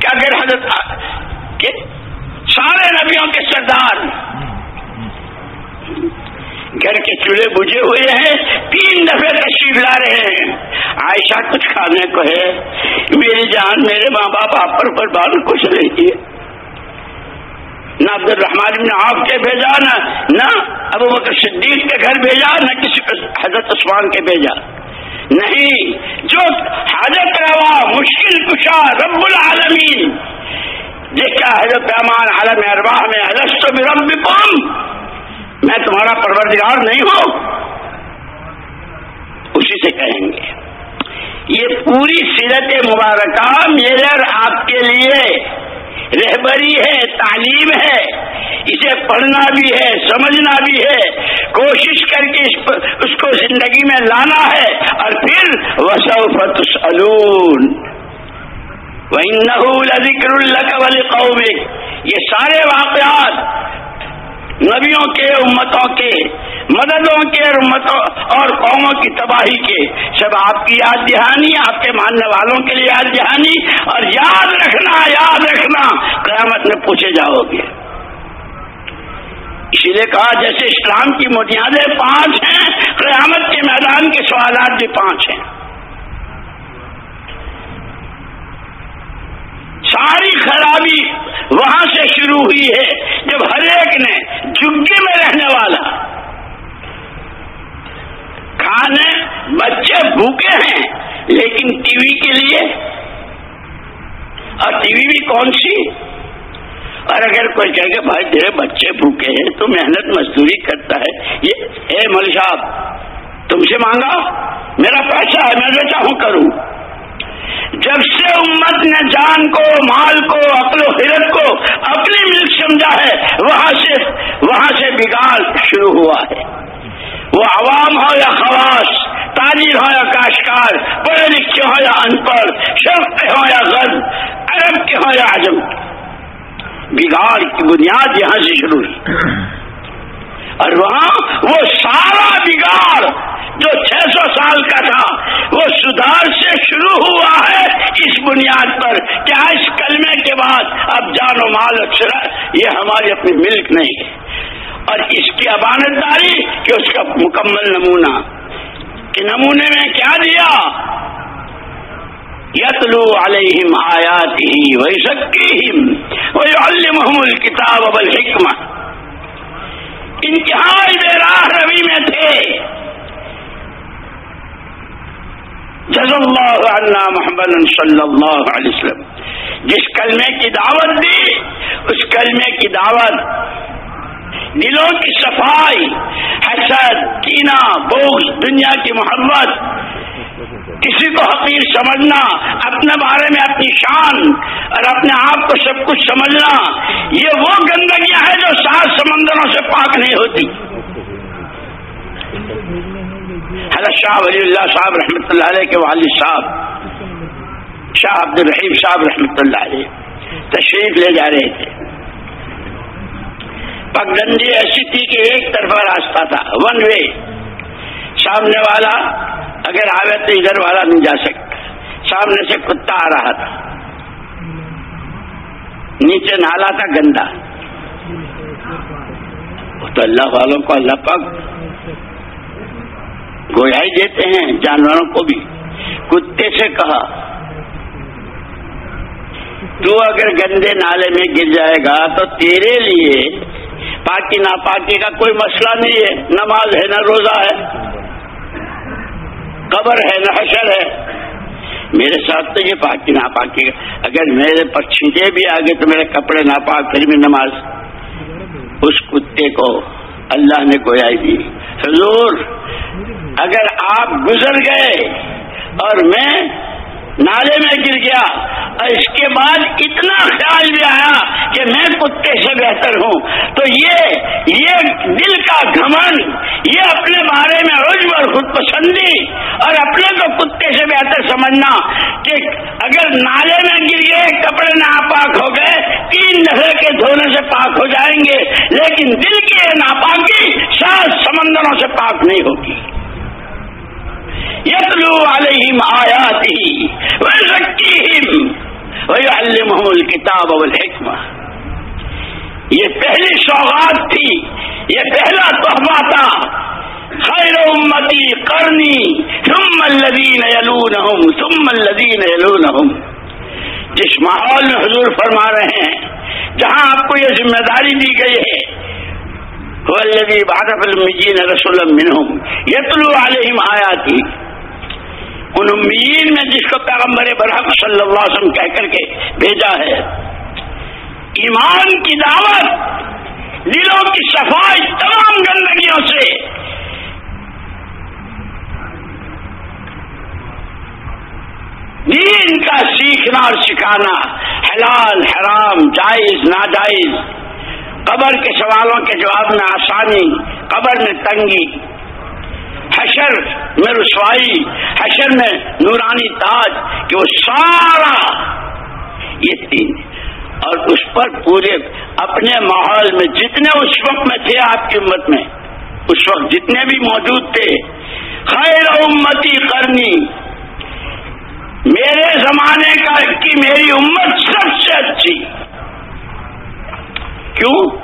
کیا کہ حضرت سارے نبیوں کے سردار۔ گھر کے چولہے بجے ہوئے ہیں، تین دفعے تشریف لا رہے ہیں۔ عائشہ کچھ کھانے کو ہے۔ میری جان میرے ماں باپ آپ پر پر بال کچھ نہیں ہے۔ نہ عبد الرحمان نے آپ کے بھیجا، نہ نہ ابو بکر صدیق کے گھر بھیجا، نہ کسی حضرت عثمان کے بھیجا۔ نہیں، جو حضرت روا مشکل کشا، رب العالمین۔ جس کا حضرت امان عالم ارواح میں، حضرت تو بھی رب میں تمہارا پروردگار نہیں ہوں۔ اسی سے کہیں گے۔ یہ پوری سیرت مبارکہ میرے اور آپ کے لیے رہبری ہے، تعلیم ہے۔ اسے پڑھنا بھی ہے، سمجھنا بھی ہے۔ کوشش کر کے اس کو زندگی میں لانا ہے۔ اور پھر وسوفت سلون ذکر اللہ قوم یہ سارے واقعات نبیوں کے، امتوں کے، مددوں کے امتوں اور قوموں کی تباہی کے۔ سب آپ کی یاد دہانی، آپ کے ماننے والوں کے لیے یاد دہانی۔ اور یاد رکھنا یاد رکھنا، قیامت میں پوچھے جاؤ گے۔ اسی لیے کہا، جیسے اسلام کی بنیادیں پانچ ہیں، قیامت کے میدان کے سوالات بھی پانچ ہیں۔ ساری خرابی وہاں سے شروع ہوئی ہے جب ہر ایک نے جگی میں رہنے والا کھانے، بچے بھوکے ہیں، لیکن ٹی وی کے لیے، اور ٹی وی بھی کون سی؟ اور اگر کوئی کہہ کہ بھائی تیرے بچے بھوکے ہیں، تو محنت مزدوری کرتا ہے، یہ، اے مل صاحب، تم سے مانگا؟ میرا پیسہ ہے، میں جو چاہوں کروں۔ جب سے امت نے جان کو، مال کو، عقل و حرت کو اپنی ملک سمجھا ہے، وہاں سے وہاں سے بگاڑ شروع ہوا ہے۔ وہ عوام ہو یا خواص تاجر ہو یا کاشکار پڑھے لکھے ہو یا ان پڑھ شرف کے ہو یا غرب، عرب کے ہو یا عجم۔ بگاڑ کی بنیاد یہاں سے شروع ہوئی۔ اور وہاں وہ سارا بگاڑ جو چھ سو سال کا تھا، وہ سدھار سے شروع ہوا ہے اس بنیاد پر کیا اس کلمے کے بعد اب جان و مال اچھا یہ ہماری اپنی ملک نہیں ہے۔ اور اس کی ابانت داری کہ اس کا مکمل نمونہ، کہ نمونے میں کیا دیا؟ یتلو علیہم آیات ہی وہی سکی وہی المحمل کتاب انتہائی بے راہ روی میں تھے۔ جز اللہ علیہ محمد صلی اللہ علیہ وسلم۔ جس کلمے کی دعوت دی، اس کلمے کی دعوت۔ دلوں کی صفائی، حسد کینا بوس دنیا کی محبت۔ کسی کو حقیر سمجھنا، اپنے بارے میں اپنی شان اور اپنے آپ کو سب کچھ سمجھنا، یہ وہ گندگیاں ہیں جو سات سمندروں سے پاک نہیں ہوتی۔ حضرت شاہ ولی اللہ صاحب رحمۃ اللہ علیہ کے والد صاحب، شاہ عبد الرحیم صاحب رحمۃ اللہ علیہ تشریف لے جا رہے تھے۔ پگڈنڈی ایسی تھی کہ ایک طرفہ راستہ تھا ون وے سامنے والا اگر آوے تو ادھر والا نہیں جا سکتا۔ سامنے سے کتا آ رہا تھا۔ نیچے نالا تھا، گندا۔ تو اللہ والوں کو اللہ پاک گویائی دیتے ہیں، جانوروں کو بھی۔ کتے سے کہا، تو اگر گندے نالے میں گر جائے گا تو تیرے لیے پاکی ناپاکی کا کوئی مسئلہ نہیں ہے۔ نماز ہے، نہ روزہ ہے۔ قبر ہے، نہ حشر ہے۔ میرے ساتھ تو یہ پاکی ناپاکی اگر میرے پر چھینٹے بھی آگے تو میرے کپڑے ناپاک، پھر بھی نماز۔ اس کتے کو اللہ نے گویائی دی۔ حضور، اگر آپ گزر گئے اور میں نالے میں گر گیا۔ اور اس کے بعد اتنا خیال بھی آیا کہ میں کتے سے بہتر ہوں۔ تو یہ یہ دل کا گھمن، یہ اپنے بارے میں روز بر خود پسندی اور اپنے کو کتے سے بہتر سمجھنا کہ اگر نالے میں گر گئے، کپڑے ناپاک ہو گئے، تین نظر کے دھونے سے پاک ہو جائیں گے، لیکن دل کی ناپاکی سات سمندروں سے پاک نہیں ہوگی۔ یتلو علیہم آیاتی وزکیہم ویعلمہم الکتاب والحکمہ یہ پہلی سوغات تھی، یہ پہلا تحفہ تھا. خیر امتی کرنی ثم الذین یلونہم، ثم الذین یلونہم. جس ماحول میں حضور فرما رہے ہیں، جہاں آپ کو یہ ذمہ داری دی گئی ہے والذی بعث المجین رسولا منہم یتلو علیہم آیاتی ان امین نے جس کو پیغمبر برحق صلی اللہ علیہ وسلم کہہ کر کے بھیجا ہے، ایمان کی دعوت، دلوں کی صفائی تمام گندگیوں سے۔ دین کا سیکھنا اور سکھانا حلال، حرام، جائز، ناجائز۔ قبر کے سوالوں کے جواب میں آسانی، قبر میں تنگی، حشر میں رسوائی، حشر میں نورانی تاج، کہ وہ سارا یہ تین اور اس پر پورے اپنے ماحول میں جتنے اس وقت میں تھے آپ کی امت میں، اس وقت جتنے بھی موجود تھے، خیر امتی کرنی میرے زمانے کا کی میری امت سب سے اچھی۔ کیوں؟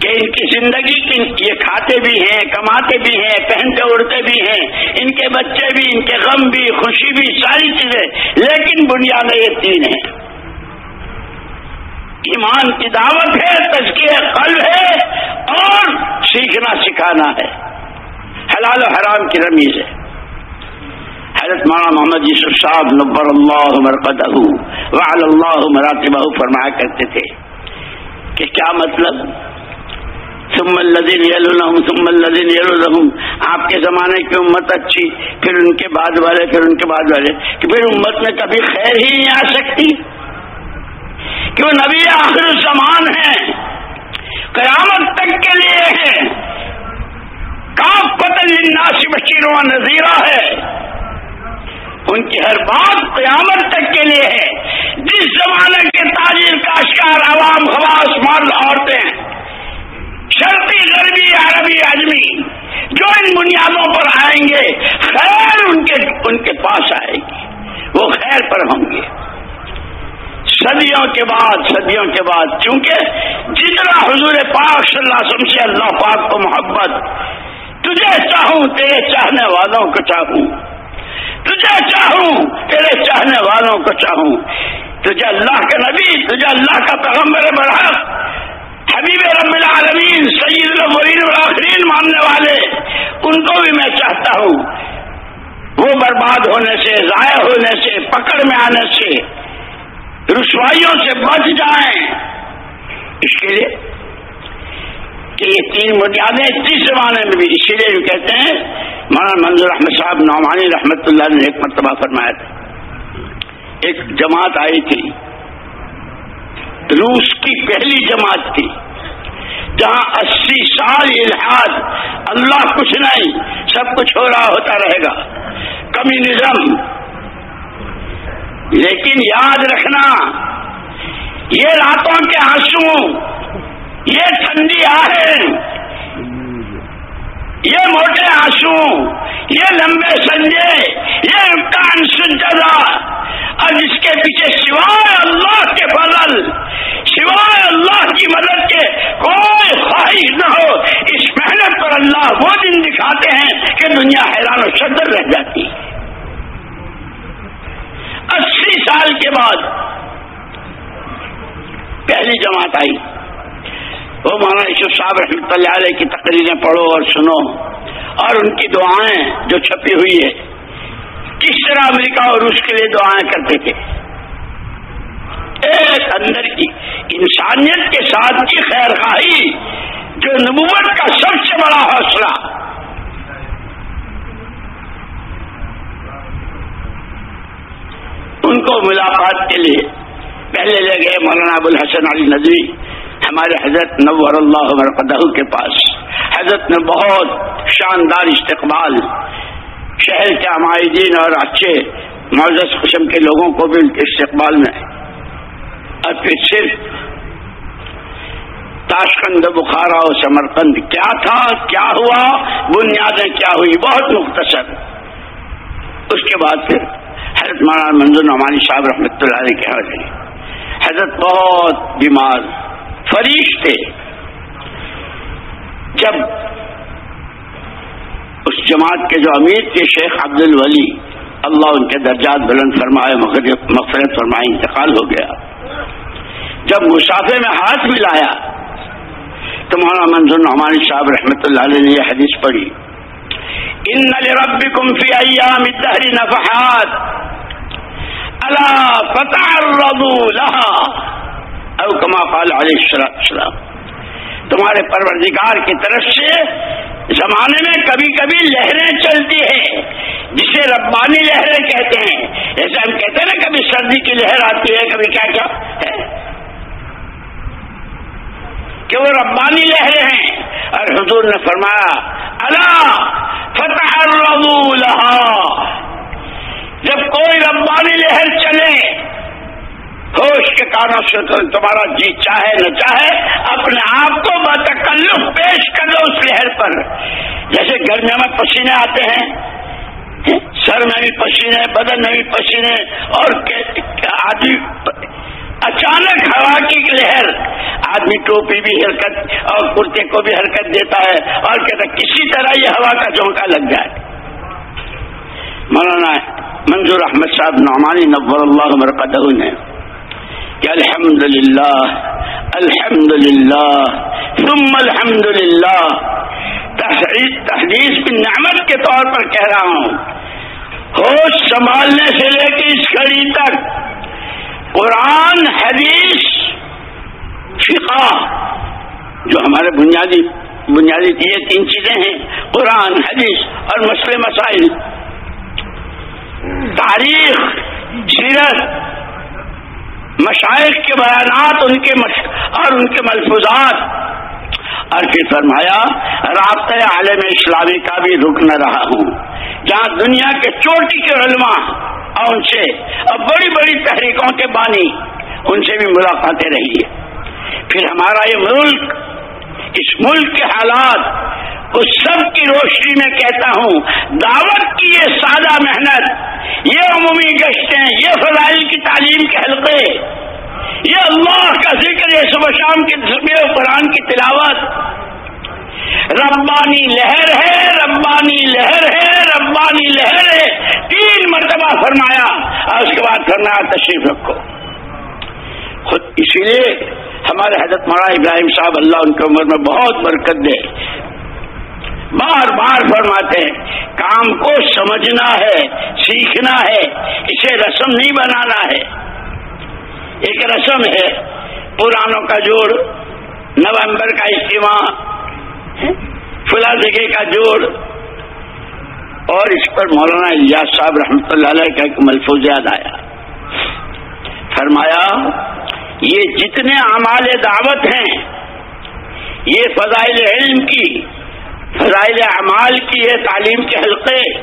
کہ ان کی زندگی کی یہ کھاتے بھی ہیں، کماتے بھی ہیں، پہنتے اڑتے بھی ہیں، ان کے بچے بھی، ان کے غم بھی، خوشی بھی، ساری چیزیں۔ لیکن بنیاد یہ تین ہیں۔ ایمان کی دعوت ہے، تزکیہ قلب ہے، اور سیکھنا سکھانا ہے۔ حلال و حرام کی رمیز ہے۔ حضرت مولانا محمد یوسف صاحب نبر اللہ مرقدہ وعلی اللہ مراتبہ فرمایا کرتے تھے۔ کہ کیا مطلب؟ ثم الذين يلونهم، ثم الذين يلونهم. آپ کے زمانے کی امت اچھی، پھر ان کے بعد والے، پھر ان کے بعد والے. کہ پھر امت میں کبھی خیر ہی نہیں آ سکتی. کیوں نبی آخر الزمان ہے قیامت تک کے لیے ہے کاف پتن ناسی بشیر و نذیرہ ہے. ان کی ہر بات قیامت تک کے لیے ہے۔ جس زمانے کے تاجر کاشکار عوام خواص مرد عورتیں۔ شرطی غربی، عربی آدمی جو ان بنیادوں پر آئیں گے، خیر ان کے ان کے پاس آئے گی۔ وہ خیر پر ہوں گے۔ صدیوں کے بعد، صدیوں کے بعد، چونکہ جتنا حضور پاک صلی اللہ علیہ وسلم سے اللہ پاک کو محبت، تجھے چاہوں، تیرے چاہنے والوں کو چاہوں۔ تجھے چاہوں، تیرے چاہنے والوں کو چاہوں۔ تجھے اللہ کا نبی، تجھے اللہ کا پیغمبر بڑھا حبیب رب العالمین، سید المرین الآخرین ماننے والے، ان کو بھی میں چاہتا ہوں۔ وہ برباد ہونے سے، ضائع ہونے سے، پکڑ میں آنے سے، رسوائیوں سے بچ جائیں۔ اس کے لیے کہ یہ تین بنیادیں تیس زمانے میں بھی اسی لیے کہتے ہیں، مولانا منظور احمد صاحب نعمانی رحمت اللہ نے ایک مرتبہ فرمایا تھا۔ ایک جماعت آئی تھی، روس کی پہلی جماعت تھی، جہاں اسی سال الحاظ اللہ کچھ نہیں، سب کچھ ہو رہا ہوتا رہے گا۔ کمیونزم۔ لیکن یاد رکھنا، یہ راتوں کے آنسو یہ ٹھنڈی آہیں یہ موٹے آنسو، یہ لمبے سنجے، یہ امکان سنجدہ اور جس کے پیچھے سوائے اللہ کے بدل سوائے اللہ کی مدد کے کوئی خواہش نہ ہو، اس محنت پر اللہ وہ دن دکھاتے ہیں کہ دنیا حیران و شدر رہ جاتی۔ اسی سال کے بعد پہلی جماعت آئی۔ وہ مولانا یوسف صاحب رحمۃ اللہ علیہ کی تقریریں پڑھو اور سنو اور ان کی دعائیں جو چھپی ہوئی ہے کس طرح امریکہ اور روس کے لیے دعائیں کرتے تھے؟ ایک اندر کی انسانیت کے ساتھ کی خیر خواہی جو نبوت کا سب سے بڑا حوصلہ۔ ان کو ملاقات کے لیے پہلے لے گئے مولانا ابو الحسن علی ندوی۔ ہمارے حضرت نور اللہ مرقدہ کے پاس۔ حضرت نے بہت شاندار استقبال۔ شہر کے عمائدین اور اچھے معزز قسم کے لوگوں کو بھی ان کے استقبال میں۔ اور پھر صرف تاشکند، بخارا اور سمرکند کیا تھا؟ کیا ہوا؟ بنیادیں کیا ہوئی؟ بہت مختصر۔ اس کے بعد پھر حضرت مولانا منظور نعمانی صاحب رحمۃ اللہ علیہ کے حاضر حضرت بہت بیمار۔ فریش تھے۔ جب اس جماعت کے جو امیر تھے، شیخ عبد الولی، اللہ ان کے درجات بلند فرمائے مغفرت فرمائے، انتقال ہو گیا۔ جب مسافے میں ہاتھ ملایا، تو مولانا منظور نعمانی صاحب رحمۃ اللہ علیہ نے یہ حدیث پڑھی۔ ان لربکم فی ایام الدہر نفحات، الا فتح لها او کما قال علیہ السلام تمہارے پروردگار کی طرف سے زمانے میں کبھی کبھی لہریں چلتی ہیں، جسے ربانی لہریں کہتے ہیں۔ جیسے ہم کہتے ہیں نا، کبھی سردی کی لہر آتی ہے، کبھی کیا کیا ہے۔ کہ وہ ربانی لہریں ہیں۔ اور حضور نے فرمایا اللہ فتح لہا۔ جب کوئی ربانی لہر چلے ہوش کے کانوں سے تمہارا جی چاہے نہ چاہے، اپنے آپ کو بتکلف پیش کر دو اس لہر پر۔ جیسے گرمیوں میں پسینے آتے ہیں، سر میں بھی پسینے، بدن میں بھی پسینے، اور آدمی اچانک ہوا کی لہر۔ آدمی ٹوپی بھی حرکت اور کرتے کو بھی حرکت دیتا ہے اور کہتا کسی طرح یہ ہوا کا جھونکا لگ جائے۔ مولانا منظور احمد صاحب نعمانی نبر اللہ مرکز نے کہ الحمد للہ الحمد للہ ثم الحمد للہ تحدیث کی نعمت کے طور پر کہہ رہا ہوں۔ ہوش سنبھالنے سے لے کے اس گھڑی تک قرآن، حدیث، فقہ، جو ہمارے بنیادی بنیادی یہ تین چیزیں ہیں، قرآن، حدیث اور مسئلے مسائل۔ تاریخ، سیرت مشائق کے بیانات ان کے مش... اور ان کے ملفوظات۔ اور پھر فرمایا، رابطہ عالم اسلامی کا بھی رکن رہا ہوں، جہاں دنیا کے چوٹی کے علماء اور ان سے اور بڑی بڑی تحریکوں کے بانی ان سے بھی ملاقاتیں رہی ہے پھر ہمارا یہ ملک اس ملک کے حالات اس سب کی روشنی میں کہتا ہوں، دعوت کی یہ سادہ محنت، یہ عمومی گشتیں، یہ فضائل کی تعلیم کے حلقے، یہ اللہ کا ذکر یہ صبح شام کی قرآن کی تلاوت۔ ربانی لہر ہے، ربانی لہر ہے، ربانی لہر ہے۔ تین مرتبہ فرمایا اور اس کے بعد فرمایا تشریف رکھو۔ خود اسی لیے ہمارے حضرت مولانا ابراہیم صاحب اللہ ان کی عمر میں بہت برکت دے۔ بار بار فرماتے ہیں، کام کو سمجھنا ہے، سیکھنا ہے، اسے رسم نہیں بنانا ہے۔ ایک رسم ہے، پرانوں کا جوڑ، نومبر کا اجتماع، فلاں جگہ کا جوڑ۔ اور اس پر مولانا الیاس صاحب رحمۃ اللہ علیہ کا ایک ملفوظ یاد آیا۔ فرمایا یہ جتنے اعمال دعوت ہیں، یہ فضائل علم کی، فضائل اعمال کی، یہ تعلیم کے حلقے،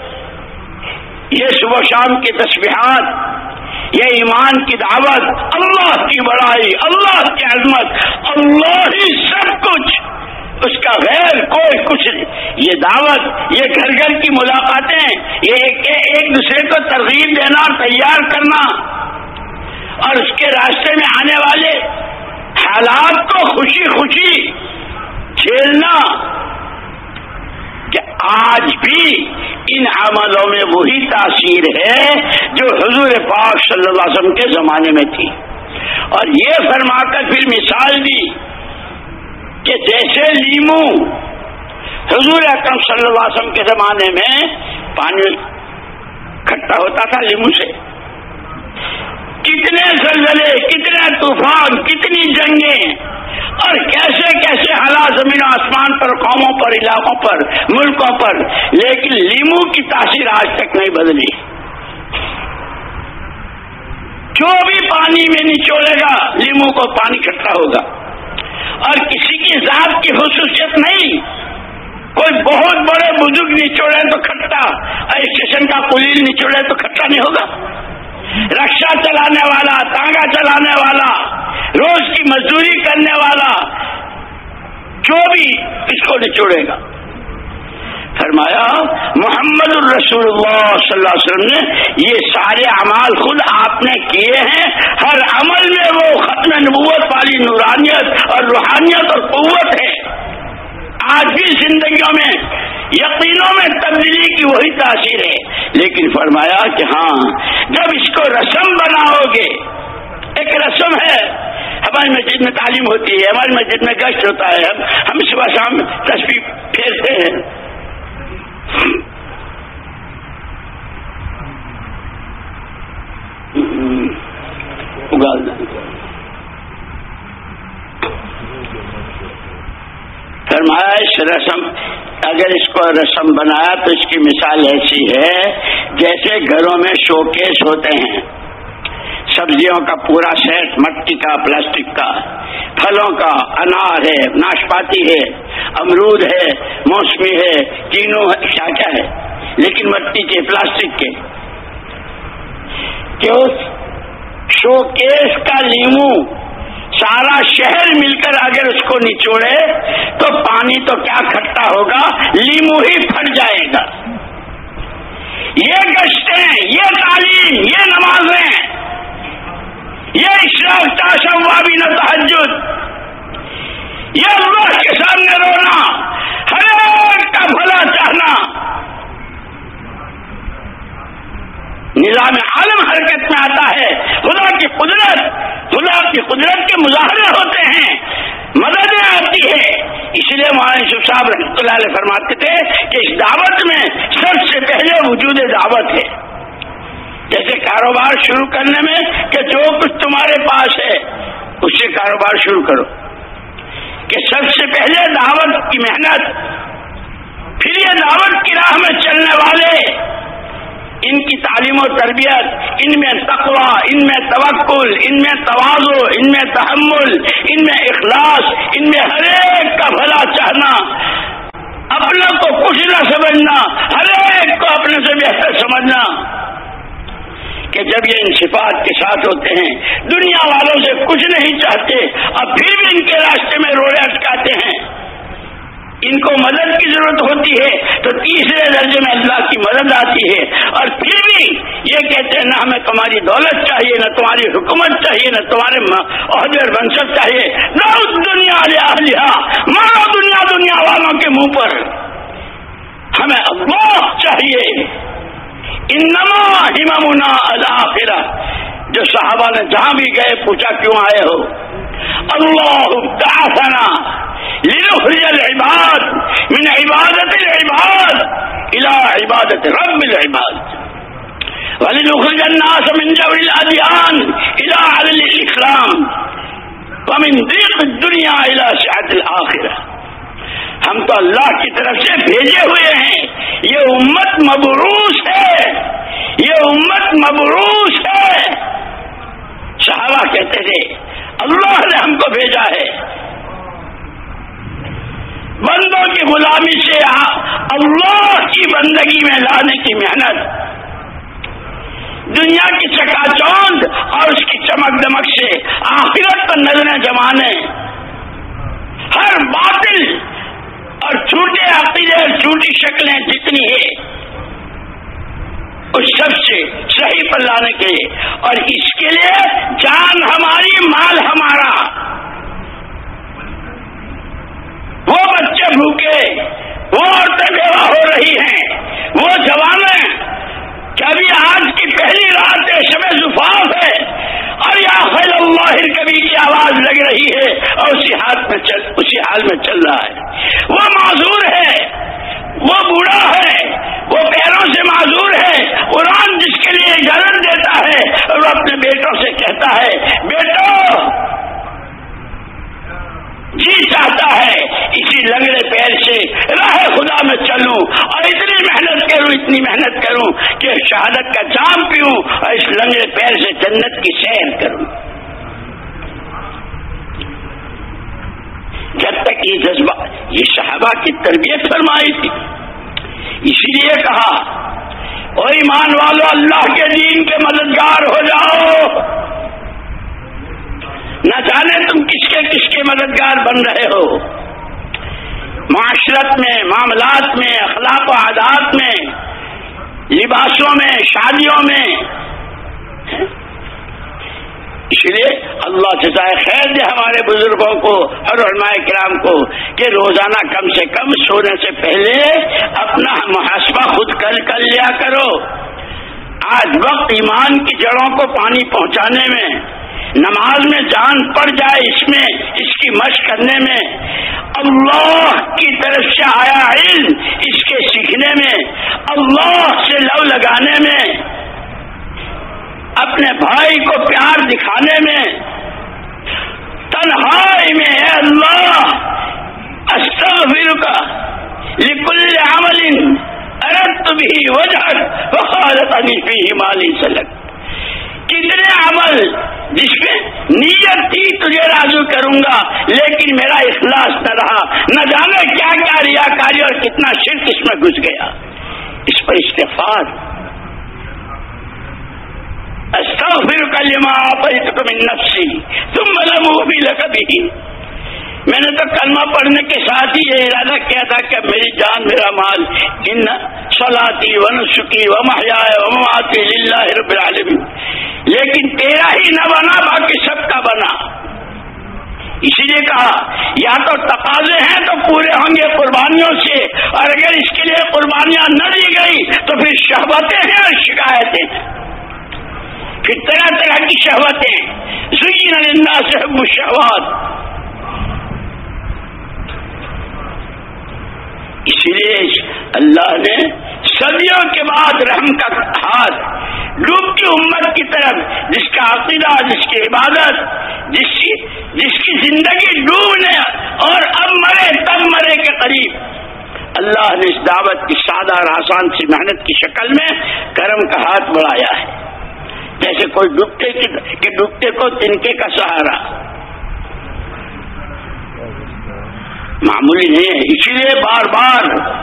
یہ صبح شام کی تصویرات یہ ایمان کی دعوت، اللہ کی بڑائی، اللہ کی عظمت، اللہ ہی سب کچھ۔ اس کا غیر کوئی کچھ نہیں۔ یہ دعوت، یہ گھر گھر کی ملاقاتیں، یہ ایک ایک دوسرے کو ترغیب دینا، تیار کرنا۔ اور اس کے راستے میں آنے والے حالات کو خوشی خوشی کھیلنا کہ آج بھی ان عملوں میں وہی تاثیر ہے جو حضور پاک صلی اللہ علیہ وسلم کے زمانے میں تھی۔ اور یہ فرما کر پھر مثال دی کہ جیسے لیمو حضور اکرم صلی اللہ علیہ وسلم کے زمانے میں پانی کھٹا ہوتا تھا لیمو سے۔ کتنے زلزلے، کتنے طوفان، کتنی جنگیں، اور کیسے کیسے حالات زمین و آسمان پر، قوموں پر، علاقوں پر، ملکوں پر، لیکن لیمو کی تاثیر آج تک نہیں بدلی۔ جو بھی پانی میں نچوڑے گا، لیمو کو پانی کٹھا ہوگا۔ اور کسی کی ذات کی خصوصیت نہیں۔ کوئی بہت بڑے بزرگ نچوڑے تو کھٹا اسٹیشن کا پلیل نچوڑے تو کھٹا نہیں ہوگا۔ رکشا چلانے والا، تانگا چلانے والا، روز کی مزدوری کرنے والا، جو بھی اس کو نچوڑے گا۔ فرمایا، محمد الرسول اللہ صلی اللہ علیہ وسلم نے یہ سارے اعمال خود آپ نے کیے ہیں۔ ہر عمل میں وہ ختم نبوت والی نورانیت اور روحانیت اور قوت ہے۔ آج بھی زندگیوں میں یقینوں میں تبدیلی کی وہی تاثیر ہے لیکن فرمایا کہ ہاں جب اس کو رسم بناؤ گے ایک رسم ہے ہماری مسجد میں تعلیم ہوتی ہے ہماری مسجد میں گشت ہوتا ہے ہم صبح شام تصویر پھیرتے ہیں فرمایا اس رسم، اگر اس کو رسم بنایا تو اس کی مثال ایسی ہے جیسے گھروں میں شوکیس ہوتے ہیں۔ سبزیوں کا پورا سیٹ مٹی کا، پلاسٹک کا۔ پھلوں کا، انار ہے، ناشپاتی ہے، امرود ہے، موسمی ہے تینوں کیا کیا ہے۔ لیکن مٹی کے، پلاسٹک کے۔ کہ اس کا لیمو سارا شہر مل کر اگر اس کو نچوڑے، تو پانی تو کیا کھٹا ہوگا؟ لیمو ہی پھٹ جائے گا۔ یہ گشتیں، یہ تعلیم، یہ نمازیں، یہ اشراف تاشم وابی نہ تحجد یہ اللہ کے سامنے رونا، ہر ایک کا بھلا چاہنا۔ نظام عالم حرکت میں آتا ہے۔ خدا کی قدرت، خدا کی قدرت کے مظاہرے ہوتے ہیں۔ مددیں آتی ہے۔ اس لیے مولانا یوسف صاحب رحمۃ اللہ علیہ فرماتے تھے کہ اس دعوت میں سب سے پہلے وجود دعوت ہے۔ جیسے کاروبار شروع کرنے میں کہ جو کچھ تمہارے پاس ہے، اس سے کاروبار شروع کرو۔ کہ سب سے پہلے دعوت کی محنت، پھر یہ دعوت کی راہ میں چلنے والے ان کی تعلیم و تربیت، ان میں تقوا ان میں توکل، ان میں توازو ان میں تحمل، ان میں اخلاص، ان میں ہر ایک کا بھلا چاہنا۔ اپنے کو کچھ نہ سمجھنا، ہر ایک کو اپنے سے بہتر سمجھنا۔ کہ جب یہ انصفات کے ساتھ ہوتے ہیں، دنیا والوں سے کچھ نہیں چاہتے اور پھر بھی ان کے راستے میں روڑے اٹکاتے ہیں۔ ان کو مدد کی ضرورت ہوتی ہے تو تیسرے درجے میں اللہ کی مدد آتی ہے اور پھر بھی یہ کہتے ہیں، نہ ہمیں تمہاری دولت چاہیے، نہ تمہاری حکومت چاہیے، نہ تمہارے عہدے اور منصب چاہیے۔ نہ اس دنیا لیا مارو دنیا دنیا والوں کے منہ پر۔ ہمیں اللہ چاہیے۔ انما ہممنا الآخرہ جو صحابہ نے جہاں بھی گئے پوچھا کیوں آئے ہو؟ اللہ تعالیٰ لنخرج العباد من عبادت العباد إلى عبادت رب العباد. ولنخرج الناس من جو الادیان إلى عدل الاسلام ومن دیق الدنیا إلى شعد الاخرہ ہم تو اللہ کی طرف سے بھیجے ہوئے ہیں۔ یہ امت مبروس ہے۔ یہ امت مبروس ہے۔ صحابہ کہتے تھے، اللہ نے ہم کو بھیجا ہے۔ بندوں کی غلامی سے اللہ کی بندگی میں لانے کی محنت۔ دنیا کی چکا چوند اور اس کی چمک دمک سے آخرت پر نظریں جمانے۔ ہر باطل اور چھوٹے عقیدے اور چھوٹی شکلیں جتنی ہے اس سب سے صحیح پر لانے کے لیے۔ اور اس کے لیے جان ہماری، مال ہمارا۔ وہ بچے بھوکے، وہ عورتیں بیوہ ہو رہی ہیں، وہ جوانیں کبھی آج کی پہلی رات شب زفاف ہے۔ اور یا خیل اللہ کبھی کی آواز لگ رہی ہے اور اسی ہاتھ میں چل، اسی حال میں چل رہا ہے۔ وہ معذور ہے، وہ بوڑھا ہے، وہ پیروں سے معذور ہے۔ قرآن جس کے لیے اجازت دیتا ہے اور وہ اپنے بیٹوں سے کہتا ہے، بیٹو جی چاہتا ہے، اسی لنگڑے پیر سے راہ خدا میں چلوں اور اتنی محنت کروں، اتنی محنت کروں کہ شہادت کا جام پیوں اور اس لنگڑے پیر سے جنت کی سیر کروں۔ جب تک یہ جذبہ، یہ صحابہ کی تربیت فرمائی تھی، اسی لیے کہا، او ایمان والو، اللہ کے دین کے مددگار ہو جاؤ۔ نہ جانے تم کس کے کس کے مددگار بن رہے ہو۔ معاشرت میں، معاملات میں، اخلاق و عادات میں، لباسوں میں، شادیوں میں۔ اس لیے اللہ جزائے خیر دے ہمارے بزرگوں کو اور علماء کرام کو کہ روزانہ کم سے کم سونے سے پہلے اپنا محاسبہ خود کل کر لیا کرو۔ آج وقت ایمان کی جڑوں کو پانی پہنچانے میں نماز میں جان پڑ جائے اس میں، اس کی مشق کرنے میں۔ اللہ کی طرف سے آیا علم اس کے سیکھنے میں، اللہ سے لو لگانے میں، اپنے بھائی کو پیار دکھانے میں۔ تنہائی میں ہے اللہ استغفر کا لکل عمل ارت بھی وجہ وقالت فی مالی سلک کتنے عمل جس میں نیت تھی تجھے راضو کروں گا، لیکن میرا اخلاص نہ رہا۔ نہ جانے کیا کیا ریا کاری اور کتنا شرک اس میں گھس گیا۔ اس پر استفاد استغفر کلمہ پیت من نفسی تم ملم بھی لکبھی میں نے تو کلمہ پڑھنے کے ساتھ ہی یہ ارادہ کیا تھا کہ میری جان میرا مال، ان سلاتی ون سکی و محیا و للہ رب العالمین۔ لیکن تیرا ہی نہ بنا، باقی سب کا بنا۔ اسی لیے کہا، یا تو تقاضے ہیں تو پورے ہوں گے قربانیوں سے، اور اگر اس کے لیے قربانیاں نہ دی گئی تو پھر شہبتیں ہیں اور شکایتیں۔ پھر طرح طرح کی شہوتیں۔ سوئی نرندا سے شہوات اسی لیے اللہ نے صدیوں کے بعد رحم کا ہاتھ ڈوبتی امت کی طرف، جس کا عقیدہ، جس کی عبادت، جس کی جس کی زندگی ڈوبنے اور اب مرے، تب مرے کے قریب۔ اللہ نے اس دعوت کی سادہ اور آسان سی محنت کی شکل میں کرم کا ہاتھ بڑھایا ہے۔ جیسے کوئی ڈبتے کہ ڈبتے کو تنکے کا سہارا۔ معمولی نہیں ہے۔ اسی لیے بار بار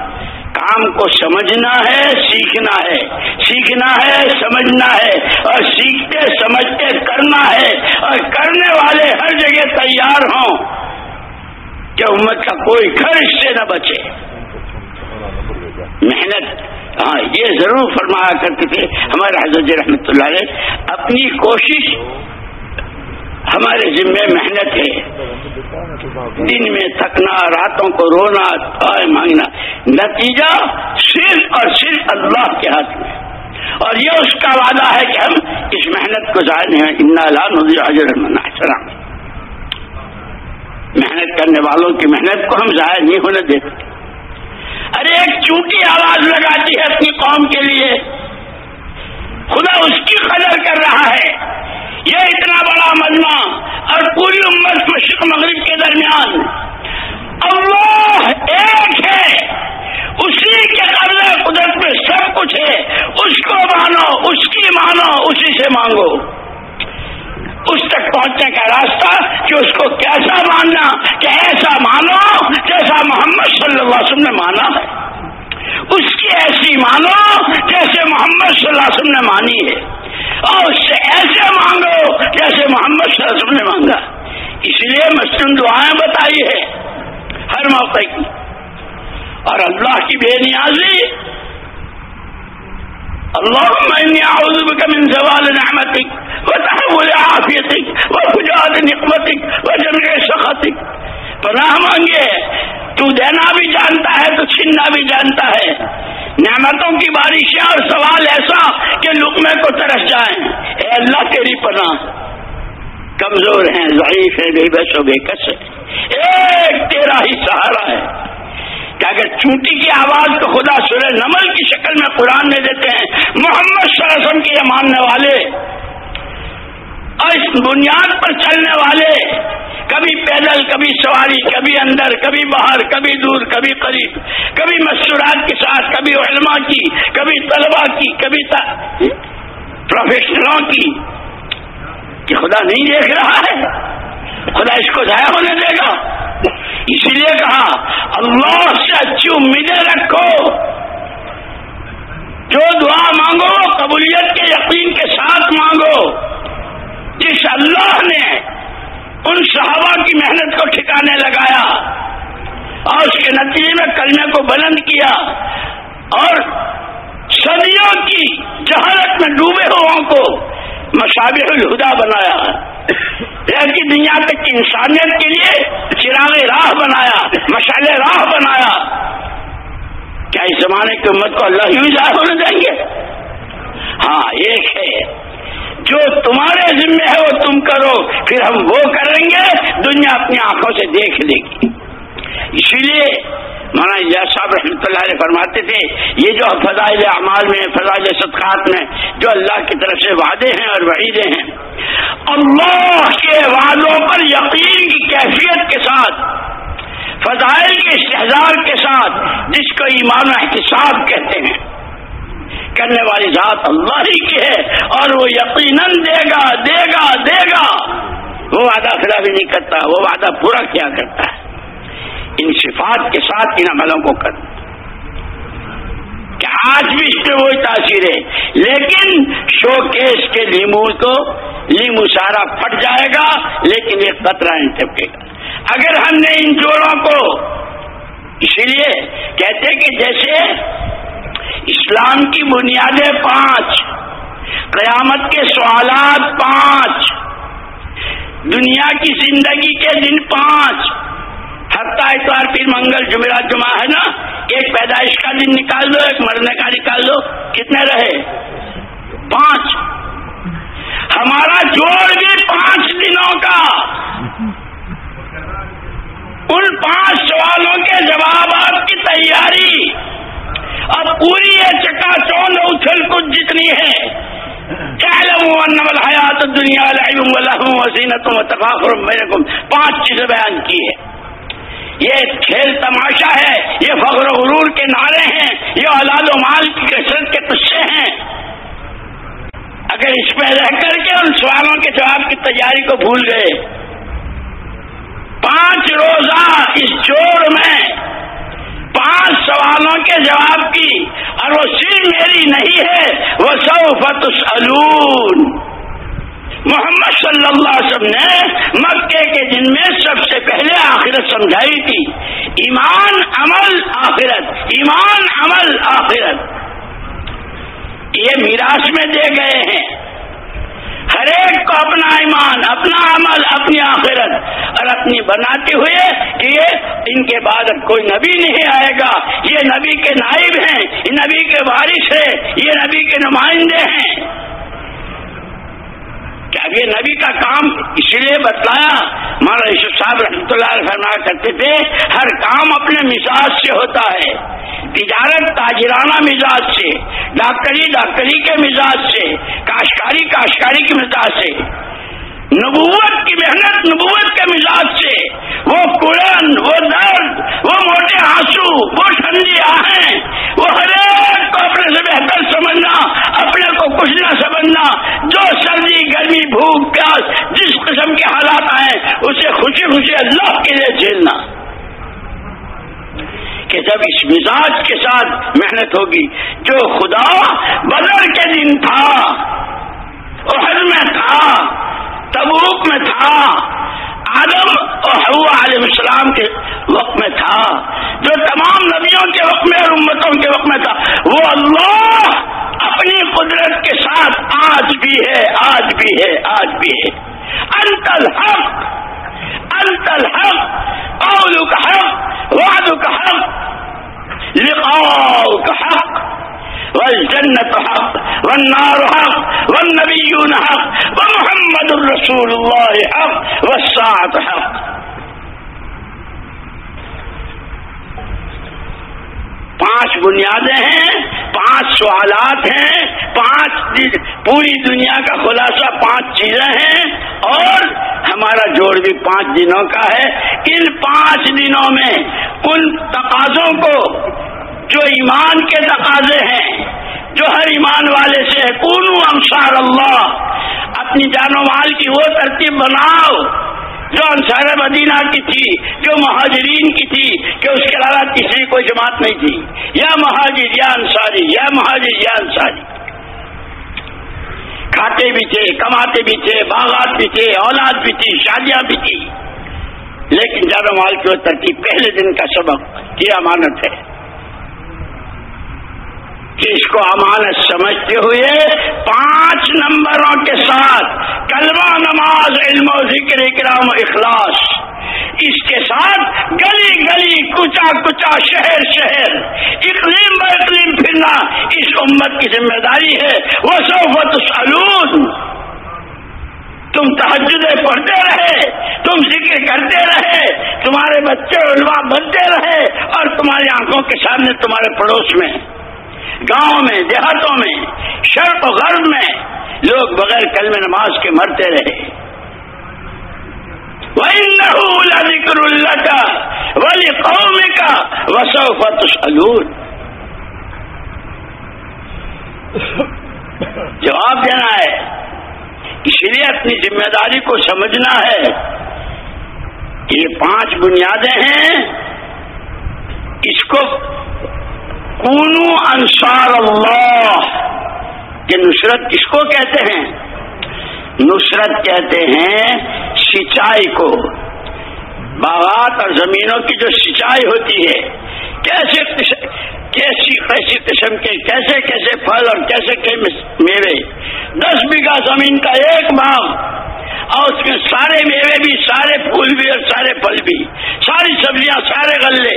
کام کو سمجھنا ہے، سیکھنا ہے۔ سیکھنا ہے، سمجھنا ہے۔ اور سیکھتے، سمجھتے کرنا ہے۔ اور کرنے والے ہر جگہ تیار ہوں کہ امت کا کوئی گھر اس سے نہ بچے۔ محنت۔ ہاں یہ ضرور فرمایا کرتے تھے ہمارے حضرت رحمت اللہ علیہ۔ اپنی کوشش ہمارے ذمے محنت ہے۔ دن میں تھکنا، راتوں کو رونا مانگنا۔ نتیجہ صرف اور صرف اللہ کے ہاتھ میں۔ اور یہ اس کا وعدہ ہے کہ ہم اس محنت کو ظاہر ہیں ان لان حضر السلام محنت کرنے والوں کی محنت کو ہم ضائع نہیں ہونے دیتے۔ ارے، ایک چونٹی آواز لگاتی ہے اپنی قوم کے لیے۔ خدا اس کی قدر کر رہا ہے۔ یہ اتنا بڑا مجمع اور پوری امت مشرق مغرب کے درمیان اللہ ایک ہے۔ اسی کے قبضے قدرت میں سب کچھ ہے۔ اس کو مانو، اس کی مانو، اسی سے مانگو۔ اس تک پہنچنے کا راستہ کہ اس کو کیسا ماننا، کہ ایسا مانو جیسا محمد صلی اللہ علیہ وسلم نے مانا ہے۔ اس کی ایسی مانو جیسے محمد صلی اللہ علیہ وسلم نے مانی ہے۔ اور اس سے ایسے مانگو جیسے محمد صلی اللہ علیہ وسلم نے مانگا۔ اس لیے مسلم دعائیں بتائی ہے ہر موقع کی۔ اور اللہ کی بے نیازی۔ اللهم اعوذ بك من زوال نعمتك وتحول عافيتك وفجاد نقمتك وجمع سخطك پناہ مانگے۔ تو دینا بھی جانتا ہے، تو چھیننا بھی جانتا ہے۔ نعمتوں کی بارشیں اور سوال ایسا کہ لکمے کو ترس جائیں۔ اے اللہ تیری پناہ۔ کمزور ہیں، ضعیف ہے بے بس و بے کس ہے ایک تیرا ہی سہارا ہے۔ کہ اگر چونٹی کی آواز کو خدا سورہ نمل کی شکل میں قرآن میں دیتے ہیں، محمد صلی اللہ علیہ وسلم کے یہ ماننے والے۔ اور اس بنیاد پر چلنے والے کبھی پیدل، کبھی سواری، کبھی اندر، کبھی باہر، کبھی دور، کبھی قریب، کبھی مشورات کے ساتھ، کبھی علماء کی، کبھی طلبا کی، کبھی پروفیشنلوں کی کہ خدا نہیں دیکھ رہا ہے، خدا اس کو ضائع ہونے دے گا۔ اسی لیے کہا، اللہ سے اچھی امیدیں رکھو۔ جو دعا مانگو، قبولیت کے یقین کے ساتھ مانگو۔ جس اللہ نے ان صحابہ کی محنت کو ٹھکانے لگایا اور اس کے نتیجے میں کلمے کو بلند کیا اور صدیوں کی جہالت میں ڈوبے ہوا کو مشابہ الہدا بنایا یعنی کی دنیا تک کی انسانیت کے لیے چراغ راہ بنایا مشال راہ بنایا۔ کیا اس زمانے کی امت کو اللہ ہی ظاہر ہونے دیں گے؟ ہاں ایک ہے۔ جو تمہارے ذمے ہے وہ تم کرو، پھر ہم وہ کریں گے، دنیا اپنی آنکھوں سے دیکھ لے گی۔ اسی لیے مولانا صاحب رحمۃ اللہ علیہ فرماتے تھے، یہ جو فضائل اعمال میں، فضائل صدقات میں، جو اللہ کی طرف سے وعدے ہیں اور وعیدے ہیں، اللہ کے وعدوں پر یقین کی کیفیت کے ساتھ، فضائل کے استحصار کے ساتھ، جس کو ایمان و احتساب کہتے ہیں۔ کرنے والی ذات اللہ ہی کی ہے اور وہ یقیناً دے گا دے گا دے گا۔ وہ وعدہ بھی نہیں کرتا، وہ وعدہ پورا کیا کرتا ہے۔ ان صفات کے ساتھ ان عملوں کو کر۔ کہ آج بھی اس پہ وہی تاثیر ہے۔ لیکن شو کیس کے لیمو کو، لیمو سارا پھٹ جائے گا، لیکن یہ قطرہ نہیں ٹپکے گا۔ اگر ہم نے ان جوڑوں کو، اسی لیے کہتے کہ جیسے اسلام کی بنیادیں پانچ، قیامت کے سوالات پانچ، دنیا کی زندگی کے دن پانچ۔ ہفتہ اتوار پھر منگل جمعرات جمعہ ہے نا؟ ایک پیدائش کا دن نکال دو، ایک مرنے کا نکال دو۔ کتنے رہے؟ پانچ۔ ہمارا جوڑ بھی پانچ دنوں کا۔ ان پانچ سوالوں کے جوابات کی تیاری۔ اب پوری یہ چکا چوند اچھل کچھ جتنی ہے۔ حیات دنیا پانچ چیزیں بیان کی ہے یہ کھیل تماشا ہے، یہ فخر و غرور کے نعرے ہیں، یہ اولاد و مال کی کثرت کے قصے ہیں۔ اگر اس میں رہ کر کے ان سوالوں کے جواب کی تیاری کو بھول گئے۔ پانچ روزہ اس جوڑ میں پانچ سوالوں کے جواب کی اور وہ صرف میری نہیں ہے، وہ سو فتح محمد صلی اللہ علیہ وسلم نے مکے کے دن میں سب سے پہلے آخرت سمجھائی تھی۔ ایمان، عمل، آخرت۔ ایمان، عمل، آخرت۔ یہ میراث میں دے گئے ہیں۔ ہر ایک کو اپنا ایمان، اپنا عمل، اپنی آخرت۔ اور اپنی بناتے ہوئے کہ یہ ان کے بعد کوئی نبی نہیں آئے گا۔ یہ نبی کے نائب ہیں، یہ نبی کے وارث ہے یہ نبی کے نمائندے ہیں۔ کیا یہ نبی کا کام اس لیے بتلایا ہمارا یوسف صاحب رحمۃ اللہ فرمایا کرتے تھے، ہر کام اپنے مزاج سے ہوتا ہے، تجارت تاجرانہ مزاج سے، ڈاکٹری ڈاکٹری کے مزاج سے، کاشکاری کاشکاری کے مزاج سے، نبوت کی محنت نبوت کے مزاج سے، وہ قرآن وہ موٹے آنسو وہ ٹھنڈی آہیں وہ ہر ایک کو اپنے سے بہتر سمجھنا اپنے کو کچھ نہ سمجھنا جو سردی گرمی بھوک پیاس جس قسم کے حالات آئے، اسے خوشی خوشی اللہ کے لیے جھیلنا۔ کہ جب اس مزاج کے ساتھ محنت ہوگی، جو خدا بدر کے دن تھا، عہد میں تھا، تبوک میں تھا آدم اور علیہ السلام کے وقت میں تھا۔ جو تمام نبیوں کے وقت میں اور امتوں کے وقت میں تھا۔ وہ اللہ اپنی قدرت کے ساتھ آج بھی ہے، آج بھی ہے، آج بھی ہے۔ انتل حق انتل حق اور حق واد کا حق لقاؤ کا حق۔ والجنة حق، والنار حق، والنبيون حق، ومحمد رسول الله حق، والساعة حق. پانچ بنیادیں ہیں، پانچ سوالات ہیں، پانچ پوری دنیا کا خلاصہ پانچ چیزیں ہیں، اور ہمارا جوڑ بھی پانچ دنوں کا ہے۔ ان پانچ دنوں میں ان تقاضوں کو جو ایمان کے تقاضے ہیں، جو ہر ایمان والے سے کون انصار اللہ، اپنی جان و مال کی وہ ترتیب بناؤ جو انصار مدینہ کی تھی، جو مہاجرین کی تھی کہ اس کے علاوہ تیسری کوئی جماعت نہیں تھی۔ یا مہاجر، یا انصاری، یا مہاجر، یا انصاری۔ کھاتے بھی تھے، کماتے بھی تھے، باغات بھی تھے، اولاد بھی تھی، شادیاں بھی تھی لیکن جان و مال کی وہ ترتیب پہلے دن کا سبق، یہ امانت ہے۔ کہ اس کو امانت سمجھتے ہوئے پانچ نمبروں کے ساتھ کلمہ نماز، علم و ذکر، اکرام و اخلاص، اس کے ساتھ گلی گلی، کچا کچا، شہر شہر، اقلیم ب اقلیم پھرنا اس امت کی ذمہ داری ہے۔ وہ سوفت سلون تم تحجدیں پڑھتے رہے، تم ذکر کرتے رہے، تمہارے بچے علماء بنتے رہے اور تمہاری آنکھوں کے سامنے تمہارے پڑوس میں۔ گاؤں میں، دیہاتوں میں، شرق و غرب میں لوگ بغیر کل میں نماز کے مرتے رہے۔ ذکر اللہ کا ولی قوم کا وسوفت سلون جواب دینا ہے اس لیے اپنی ذمہ داری کو سمجھنا ہے۔ کہ یہ پانچ بنیادیں ہیں۔ اس کو کونو انصار اللہ، کہ نصرت کس کو کہتے ہیں؟ نصرت کہتے ہیں سچائی کو۔ باغات اور زمینوں کی جو سچائی ہوتی ہے، کیسے کیسی کیسی قسم کے، کیسے کیسے پھل اور کیسے میوے۔ دس بیگھا زمین کا ایک باغ، اور اس میں سارے میوے بھی، سارے پھول بھی اور سارے پھل بھی، ساری سبزیاں، سارے غلے۔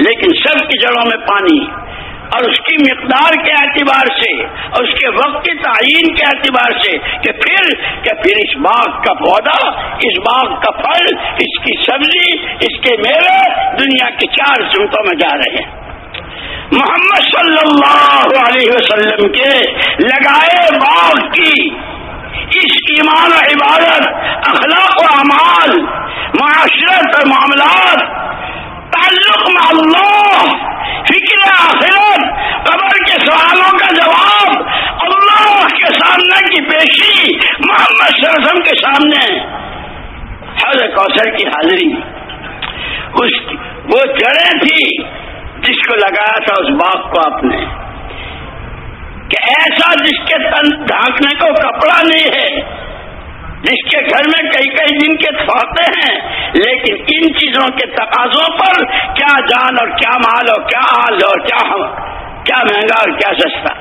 لیکن سب کی جڑوں میں پانی اور اس کی مقدار کے اعتبار سے، اور اس کے وقت کی تعین کے اعتبار سے کہ پھر کہ پھر اس باغ کا پودا، اس باغ کا پھل، اس کی سبزی، اس کے میوے دنیا کی چار سمتوں میں جا رہے ہیں۔ محمد صلی اللہ علیہ وسلم کے لگائے باغ کی اس ایمان و عبادت، اخلاق و اعمال، معاشرت اور معاملات تعلق میں اللہ، فکر آخرت قبر کے سوالوں کا جواب، اللہ کے سامنے کی پیشی، محمد سرسم کے سامنے۔ حضر کوثر کی حاضری۔ اس وہ جڑیں تھی، جس کو لگایا تھا اس باغ کو آپ نے۔ کہ ایسا جس کے تن، ڈھانکنے کو کپڑا نہیں ہے جس کے گھر میں کئی کئی دن کے فوتے ہیں، لیکن ان چیزوں کے تقاضوں پر کیا جان اور کیا مال اور کیا حال اور کیا کیا مہنگا اور کیا سستا۔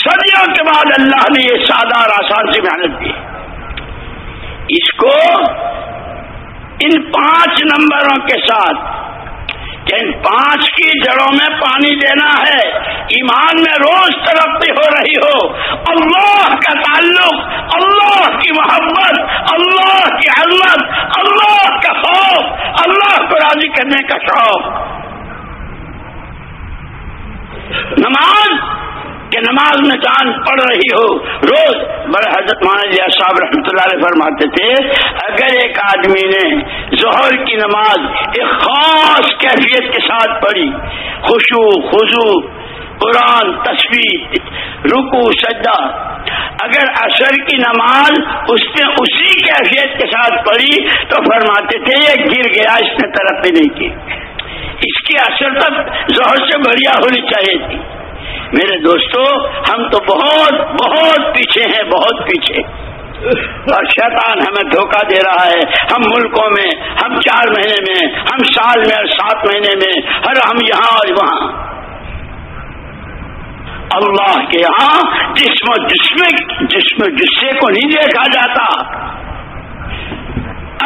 صدیوں کے بعد اللہ نے یہ سادہ اور آسان سی محنت دی اس کو ان پانچ نمبروں کے ساتھ کہ ان پانچ کی جڑوں میں پانی دینا ہے، ایمان میں روز ترقی ہو رہی ہو، اللہ کا تعلق، اللہ کی محبت، اللہ کی حلت اللہ کا خوف، اللہ کو راضی کرنے کا شوق۔ نماز قرآن پڑھ رہی ہو۔ روز بڑے حضرت مان صاحب رحمۃ اللہ علیہ فرماتے تھے، اگر ایک آدمی نے ظہر کی نماز ایک خاص کیفیت کے ساتھ پڑھی خوشو خزو قرآن تصویر رکو سجدہ، اگر اثر کی نماز اس نے اسی کیفیت کے ساتھ پڑھی تو فرماتے تھے، یہ گر گیا، اس نے ترقی نہیں کی۔ اس کی اثر تک زہر سے بڑھیا ہونی چاہیے تھی۔ میرے دوستو، ہم تو بہت بہت پیچھے ہیں، بہت پیچھے۔ اور شیطان ہمیں دھوکہ دے رہا ہے۔ ہم ملکوں میں، ہم چار مہینے میں، ہم سال میں اور سات مہینے میں، ہر ہم یہاں اور وہاں۔ اللہ کے یہاں جسم جسم جسم جسے کو نہیں دیکھا جاتا۔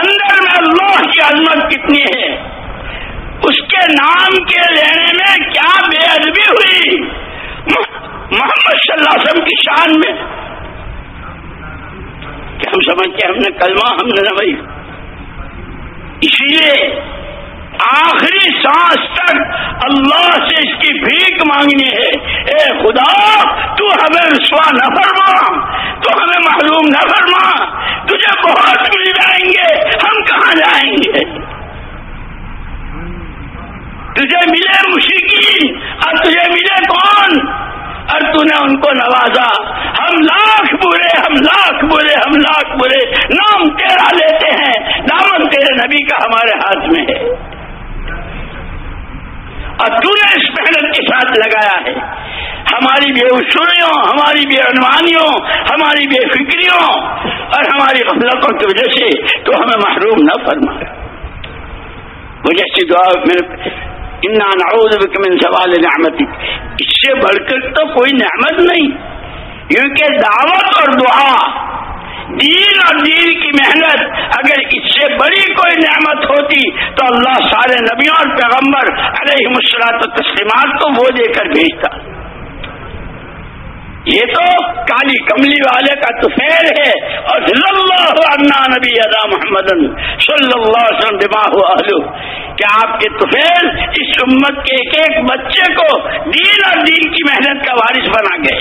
اندر میں اللہ کی عظمت کتنی ہے؟ اس کے نام کے لینے میں کیا بے ادبی ہوئی؟ محمد صلی اللہ علیہ وسلم کی شان میں۔ کہ ہم سمجھتے ہم نے کلمہ ہم نے نہ اس لیے آخری سانس تک اللہ سے اس کی بھیک مانگنی ہے۔ اے خدا، تو ہمیں رسوا نہ فرما تو ہمیں معلوم نہ فرما تجھے بہت مل جائیں گے ہم کہاں جائیں گے تجھے ملے مشکین اور تجھے ملے کون اور تو نے ان کو نوازا ہم لاکھ برے ہم لاکھ برے ہم لاکھ برے نام تیرا لیتے ہیں نام تیرے نبی کا ہمارے ہاتھ میں ہے اور تو نے اس محنت کے ساتھ لگایا ہے ہماری ہماری بے عنوانیوں، ہماری بے فکریوں اور ہماری غفلتوں کی وجہ سے تو ہمیں محروم نہ فرما مجھے ایسی دعا میرے نعوذ بک من سوال نعمتی اس سے بڑھ کر تو کوئی نعمت نہیں، کیونکہ دعوت اور دعا، دین اور دین کی محنت، اگر اس سے بڑی کوئی نعمت ہوتی تو اللہ سارے نبیوں اور پیغمبر علیہ مسلاط و تسلیمات کو وہ دے کر بھیجتا۔ یہ تو کالی کملی والے کا توفیر ہے اور صلی اللہ نبی ادا محمد صلی اللہ علیہ وسلم دماغ آلو کہ آپ کے توفیر اس امت کے ایک ایک بچے کو دین اور دین کی محنت کا وارث بنا گئے؟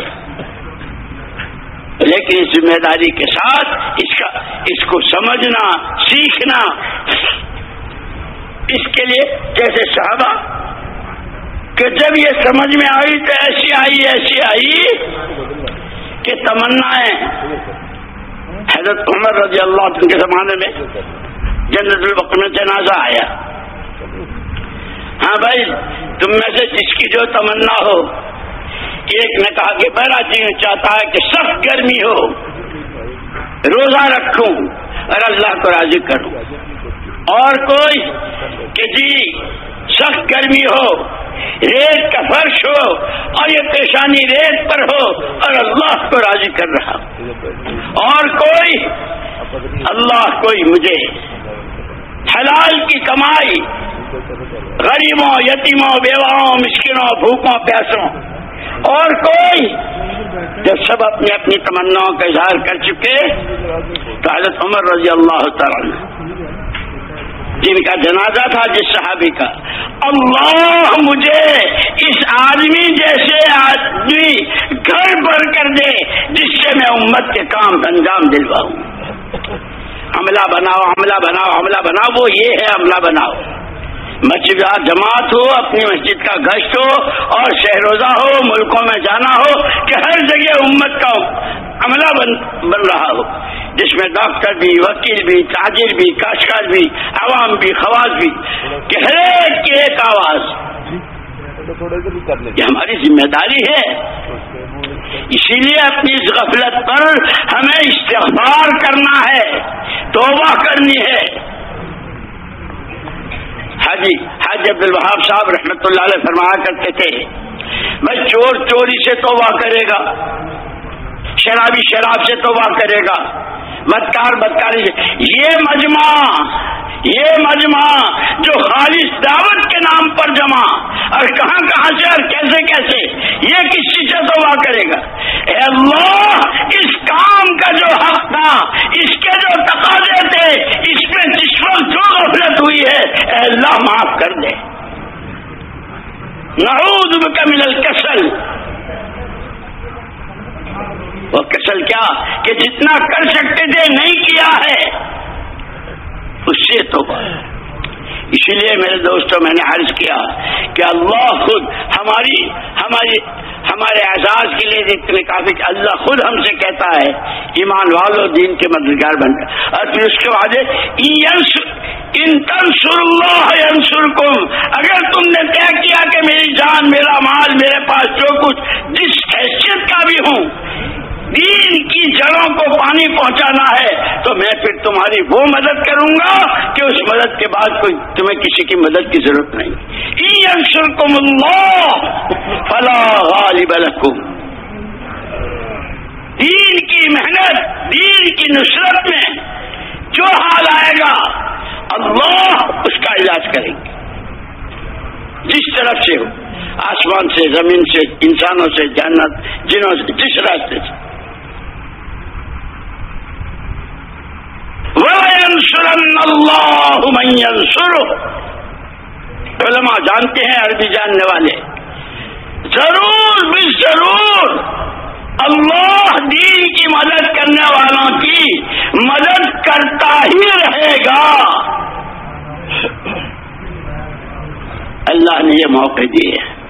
لیکن اس ذمہ داری کے ساتھ اس کا اس کو سمجھنا، سیکھنا، اس کے لیے جیسے صحابہ کہ جب یہ سمجھ میں آئی تو ایسی آئی ایسی آئی کہ تمنا حضرت عمر رضی اللہ عنہ کے زمانے میں جنرل البق میں جنازہ آیا۔ ہاں بھائی، تم میں سے جس کی جو تمنا ہو، ایک نے کہا کہ میرا جی چاہتا ہے کہ سخت گرمی ہو۔ روزہ رکھوں اور اللہ کو راضی کروں۔ اور کوئی کہ جی سخت گرمی ہو، ریت کا فرش ہو اور یہ پیشانی ریت پر ہو، اور اللہ کو راضی کر رہا اور کوئی اللہ کوئی مجھے حلال کی کمائی، غریبوں، یتیموں، بیواؤں مسکنوں بھوکوں، پیسوں، اور کوئی جب سب اپنی اپنی تمناؤں کا اظہار کر چکے، تو حضرت عمر رضی اللہ تعالی جن کا جنازہ تھا، جس صحابی کا۔ اللہ مجھے اس آدمی جیسے آدمی گھر بھر کر دے، جس سے میں امت کے کام انجام دلواؤں۔ حملہ بناؤ حملہ بناؤ حملہ بناؤ، وہ یہ ہے عملہ بناؤ۔ مسجد جماعت ہو، اپنی مسجد کا گشت ہو اور شہروزہ ہو، ملکوں میں جانا ہو، کہ ہر جگہ امت کا عملہ بن بن رہا ہو۔ جس میں ڈاکٹر بھی، وکیل بھی، تاجر بھی کاشکار بھی، عوام بھی، خواص بھی۔ کہ ہر ایک کی ایک آواز۔ یہ ہماری ذمہ داری ہے۔ اسی لیے اپنی اس غفلت پر ہمیں استغفار کرنا ہے، توبہ کرنی ہے۔ عبد الوہاب صاحب رحمت اللہ علیہ فرمایا کرتے تھے میں چور چوری سے توبہ کرے گا، شرابی شراب سے توبہ کرے گا۔ بدکار، بدکاری۔ سے یہ مجمع یہ مجمع جو خالص دعوت کے نام پر جمع، اور کہاں کہاں سے، اور کیسے کیسے، یہ کس چیز سے توبہ کرے گا؟ اے اللہ، اس کام کا جو حق تھا، اس کے جو تقاضے تھے، اس میں جس وقت جو غفلت ہوئی ہے۔ اے اللہ، معاف کر دے۔ نعوذ بک من الکسل. کسل کیا؟ کہ جتنا کر سکتے تھے، نہیں کیا ہے۔ اس سے تو اسی لیے میرے دوستوں میں نے عرض کیا کہ اللہ خود ہماری ہماری، ہمارے اعزاز کے لیے اتنے کافی، اللہ خود ہم سے کہتا ہے، ایمان والو، دین کے مددگار بن اور پھر اس کے بعد ان اللہ انسر کم اگر تم نے طے کیا کہ میری جان، میرا مال، میرے پاس جو کچھ، جس حیثیت کا بھی ہوں دین کی جڑوں کو پانی پہنچانا ہے، تو میں پھر تمہاری وہ مدد کروں گا کہ اس مدد کے بعد کوئی تمہیں کسی کی مدد کی ضرورت نہیں۔ کم اللہ فلا غالب لکم دین کی محنت، دین کی نصرت میں جو حال آئے گا، اللہ اس کا علاج کریں گے جس طرف سے ہو، آسمان سے، زمین سے، انسانوں سے، جنت، جنوں سے، جس راستے سے۔ علماء جانتے ہیں، عربی جاننے والے۔ ضرور بھی ضرور اللہ دین کی مدد کرنے والوں کی مدد کرتا ہی رہے گا۔ اللہ نے یہ موقع دیے۔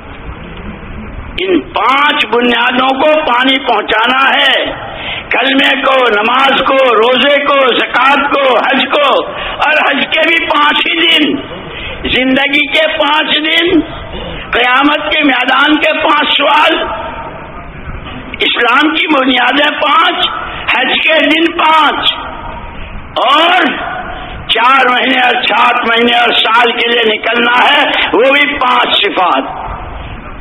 ان پانچ بنیادوں کو پانی پہنچانا ہے۔ کلمے کو، نماز کو، روزے کو زکات کو، حج کو۔ اور حج کے بھی پانچ ہی دن۔ زندگی کے پانچ دن۔ قیامت کے میدان کے پانچ سوال۔ اسلام کی بنیادیں پانچ، حج کے دن پانچ۔ اور چار مہینے اور سات مہینے اور سال کے لیے نکلنا ہے، وہ بھی پانچ صفات۔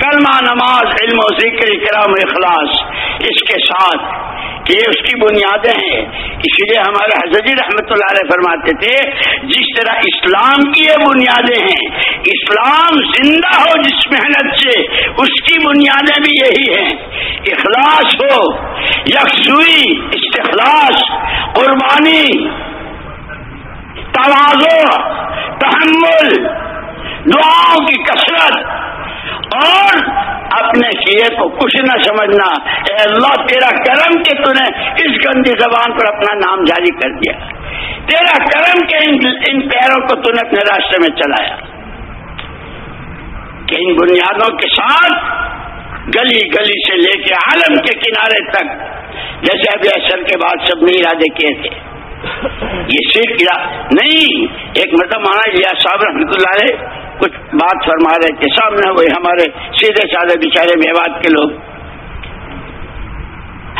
کلمہ نماز، علم و ذکر، کرام اخلاص، اس کے ساتھ یہ اس کی بنیادیں ہیں۔ اسی لیے ہمارے حضرت جی رحمت اللہ علیہ فرماتے تھے، جس طرح اسلام کی یہ بنیادیں ہیں، اسلام زندہ ہو جس محنت سے، اس کی بنیادیں بھی یہی ہیں۔ اخلاص ہو، یکسوئی، استخلاص، قربانی توازو تحمل، دعاؤں کی کثرت کیے کو کچھ نہ سمجھنا۔ اے اللہ، تیرا کرم کے تو نے اس گندی زبان پر اپنا نام جاری کر دیا۔ تیرا کرم کے ان پیروں کو تو نے اپنے راستے میں چلایا۔ کہ ان بنیادوں کے ساتھ گلی گلی سے لے کے عالم کے کنارے تک، جیسے ابھی اثر کے بعد سب نے ارادے کیے تھے۔ یہ صرف نہیں، ایک مطلب مانا لیا صاحب رحمۃ اللہ علیہ کچھ بات فرما رہے تھے سامنے، وہی ہمارے سیدھے سادے بےچارے میوات کے لوگ۔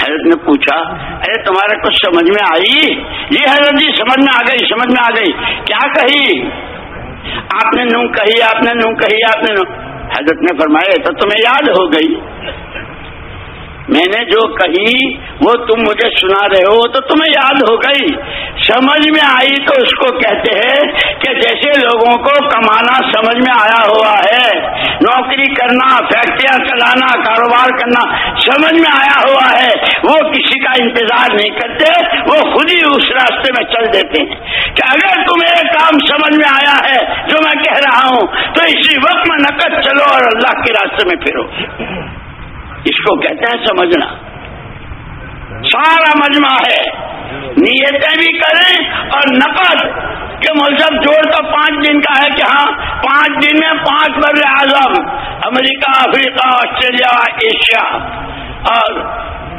حضرت نے پوچھا، ارے تمہارے کچھ سمجھ میں آئی؟ یہ حضرت جی سمجھ میں آ گئی، سمجھ میں آ گئی۔ کیا کہی؟ آپ نے نو کہی، آپ نے نو کہی، آپ نے نو حضرت نے فرمایا تو تمہیں یاد ہو گئی۔ میں نے جو کہی وہ تم مجھے سنا رہے ہو تو تمہیں یاد ہو گئی۔ سمجھ میں آئی تو اس کو کہتے ہیں کہ جیسے لوگوں کو کمانا سمجھ میں آیا ہوا ہے، نوکری کرنا، فیکٹریاں چلانا، کاروبار کرنا سمجھ میں آیا ہوا ہے۔ وہ کسی کا انتظار نہیں کرتے، وہ خود ہی اس راستے میں چل دیتے ہیں۔ کہ اگر تمہیں کام سمجھ میں آیا ہے، جو میں کہہ رہا ہوں، تو اسی وقت میں نقد چلو اور اللہ کے راستے میں پھرو۔ اس کو کہتا ہے سمجھنا۔ سارا مجمع ہے۔ نیتیں بھی کریں اور نقد کہ مذہب جوڑ تو پانچ دن کا ہے کہ ہاں پانچ دن میں پانچ بر اعظم۔ امریکہ، افریقہ، آسٹریلیا، ایشیا اور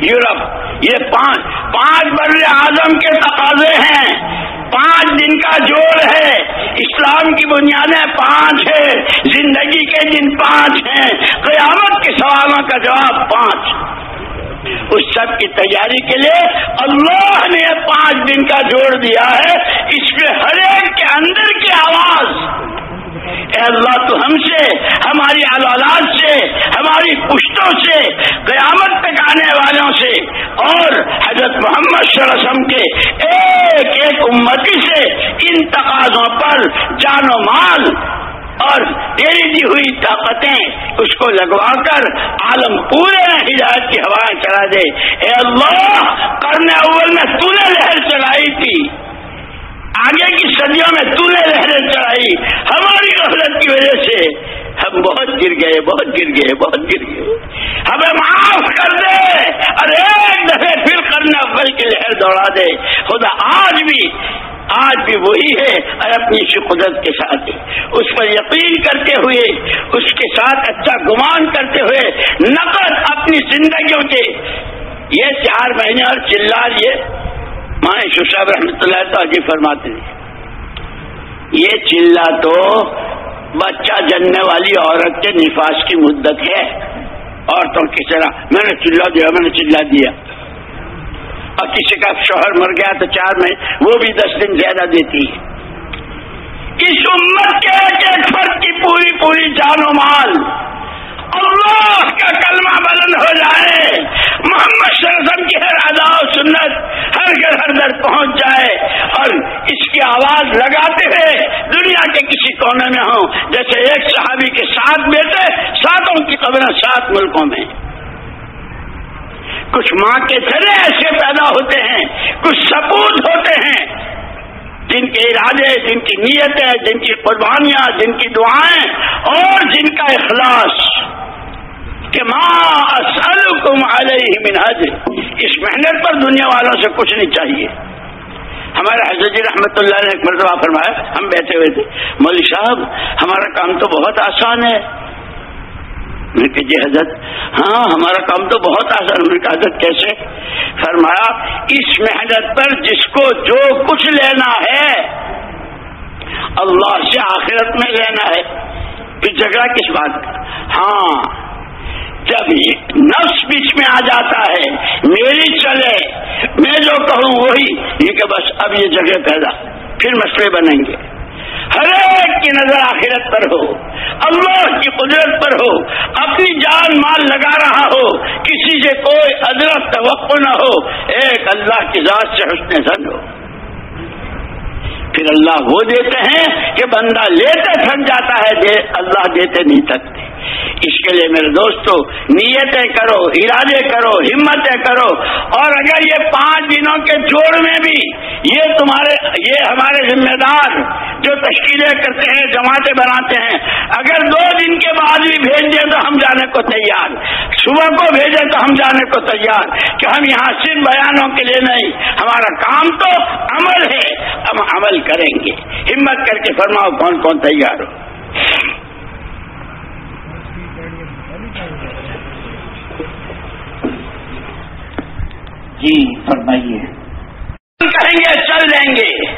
یورپ۔ یہ پانچ پانچ بر اعظم کے تقاضے ہیں۔ پانچ دن کا جوڑ ہے۔ اسلام کی بنیادیں پانچ ہے زندگی کے دن پانچ ہیں۔ قیامت کے سوالوں کا جواب پانچ۔ اس سب کی تیاری کے لیے اللہ نے پانچ دن کا جوڑ دیا ہے۔ اس میں ہر ایک کے اندر کی آواز۔ اے اللہ، تو ہم سے، ہماری اولاد سے، ہماری پشتوں سے، قیامت تک آنے والوں سے اور حضرت محمد صلی اللہ علیہ وسلم کے ایک ایک امتی سے ان تقاضوں پر جان و مال اور تیری دی ہوئی طاقتیں اس کو لگوا کر عالم پورے ہدایت کی ہوائیں چلا دے۔ اے اللہ کرنے اول میں تو نے لہر چلائی تھی۔ آگے کی صدیوں میں تو نے لہریں چڑھائی ہماری غفلت کی وجہ سے ہم بہت گر گئے، بہت گر گئے، بہت گر گئے۔ ہمیں معاف کر دے اور ایک دفعہ پھر کرنا بل کی لہر دوڑا دے۔ خدا آج بھی آج بھی وہی ہے اور اپنی اسی قدرت کے ساتھ۔ اس پر یقین کرتے ہوئے، اس کے ساتھ اچھا گمان کرتے ہوئے نقد اپنی زندگیوں کے یہ چار مہینے اور چلا لیے ماں ششاب رحمۃ اللہ تو فرماتے ہیں، یہ چلا تو بچہ جننے والی عورت کے نفاس کی مدت ہے، عورتوں کی طرح۔ میں نے چلا دیا، میں نے چلا دیا۔ اور کسی کا شوہر مر گیا تو چار میں وہ بھی دس دن زیادہ دیتی ہے۔ اس امت کے ایک ایک فرق کی پوری پوری جان و مال اللہ کا کلمہ بلند ہو جائے۔ محمد شرزم کی ہر ادا و سنت ہر گھر ہر گھر پہنچ جائے اور اس کی آواز لگاتے ہوئے دنیا کے کسی کونے میں ہوں۔ جیسے ایک صحابی کے ساتھ بیٹے ساتوں کی قبریں سات ملکوں میں۔ کچھ ماں کے چلے ایسے پیدا ہوتے ہیں، کچھ سپوت ہوتے ہیں۔ جن کے ارادے، جن کی نیتیں جن کی قربانیاں، جن کی دعائیں اور جن کا اخلاص کہ ماں اصل علیہ منہج اس محنت پر دنیا والوں سے کچھ نہیں چاہیے۔ ہمارے حضرت جی رحمت اللہ نے ایک مرتبہ فرمایا، ہم بیٹھے ہوئے تھے۔ مولوی صاحب، ہمارا کام تو بہت آسان ہے۔ میں کہ جی حضرت ہاں ہمارا کام تو بہت آسان ہے حضرت، کیسے؟ فرمایا، اس محنت پر جس کو جو کچھ لینا ہے، اللہ سے آخرت میں لینا ہے۔ پھر جھگڑا کس بات؟ کا ہاں جب نفس بیچ میں آ جاتا ہے، میری چلے، میں جو کہوں وہی، یہ کہ بس اب یہ جگہ پیدا، پھر مسئلے بنیں گے۔ ہر ایک کی نظر آخرت پر ہو، اللہ کی قدرت پر ہو، اپنی جان مال لگا رہا ہو، کسی سے کوئی ادرک توقع نہ ہو، ایک اللہ کی ذات سے حسن سن ہو۔ پھر اللہ وہ دیتے ہیں کہ بندہ لیتے تھک جاتا ہے، دے، اللہ دیتے نہیں تھکتے۔ اس کے لیے میرے دوستو، نیتیں کرو، ارادے کرو، ہمتیں کرو۔ اور اگر یہ پانچ دنوں کے جوڑ میں بھی یہ تمہارے، یہ ہمارے ذمہ دار جو تشکیلیں کرتے ہیں، جماعتیں بناتے ہیں، اگر دو دن کے بعد بھی بھیج دیں تو ہم جانے کو تیار۔ صبح کو بھیجیں تو ہم جانے کو تیار۔ کہ ہم یہاں صرف بیانوں کے لیے نہیں، ہمارا کام تو عمل ہے۔ ہم عمل کریں گے۔ ہمت کر کے فرماؤ کون کون تیار ہو۔ جی فرمائیے۔ کہیں گے چل دیں گے۔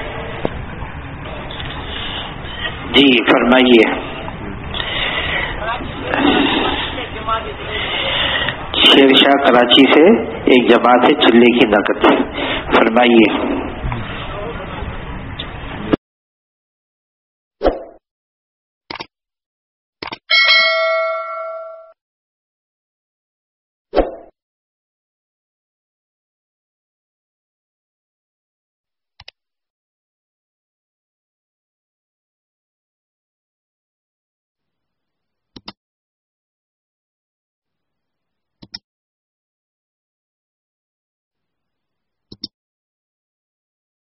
جی فرمائیے۔ شیر شاہ کراچی سے ایک جماعت ہے چلے کی نقد فرمائیے۔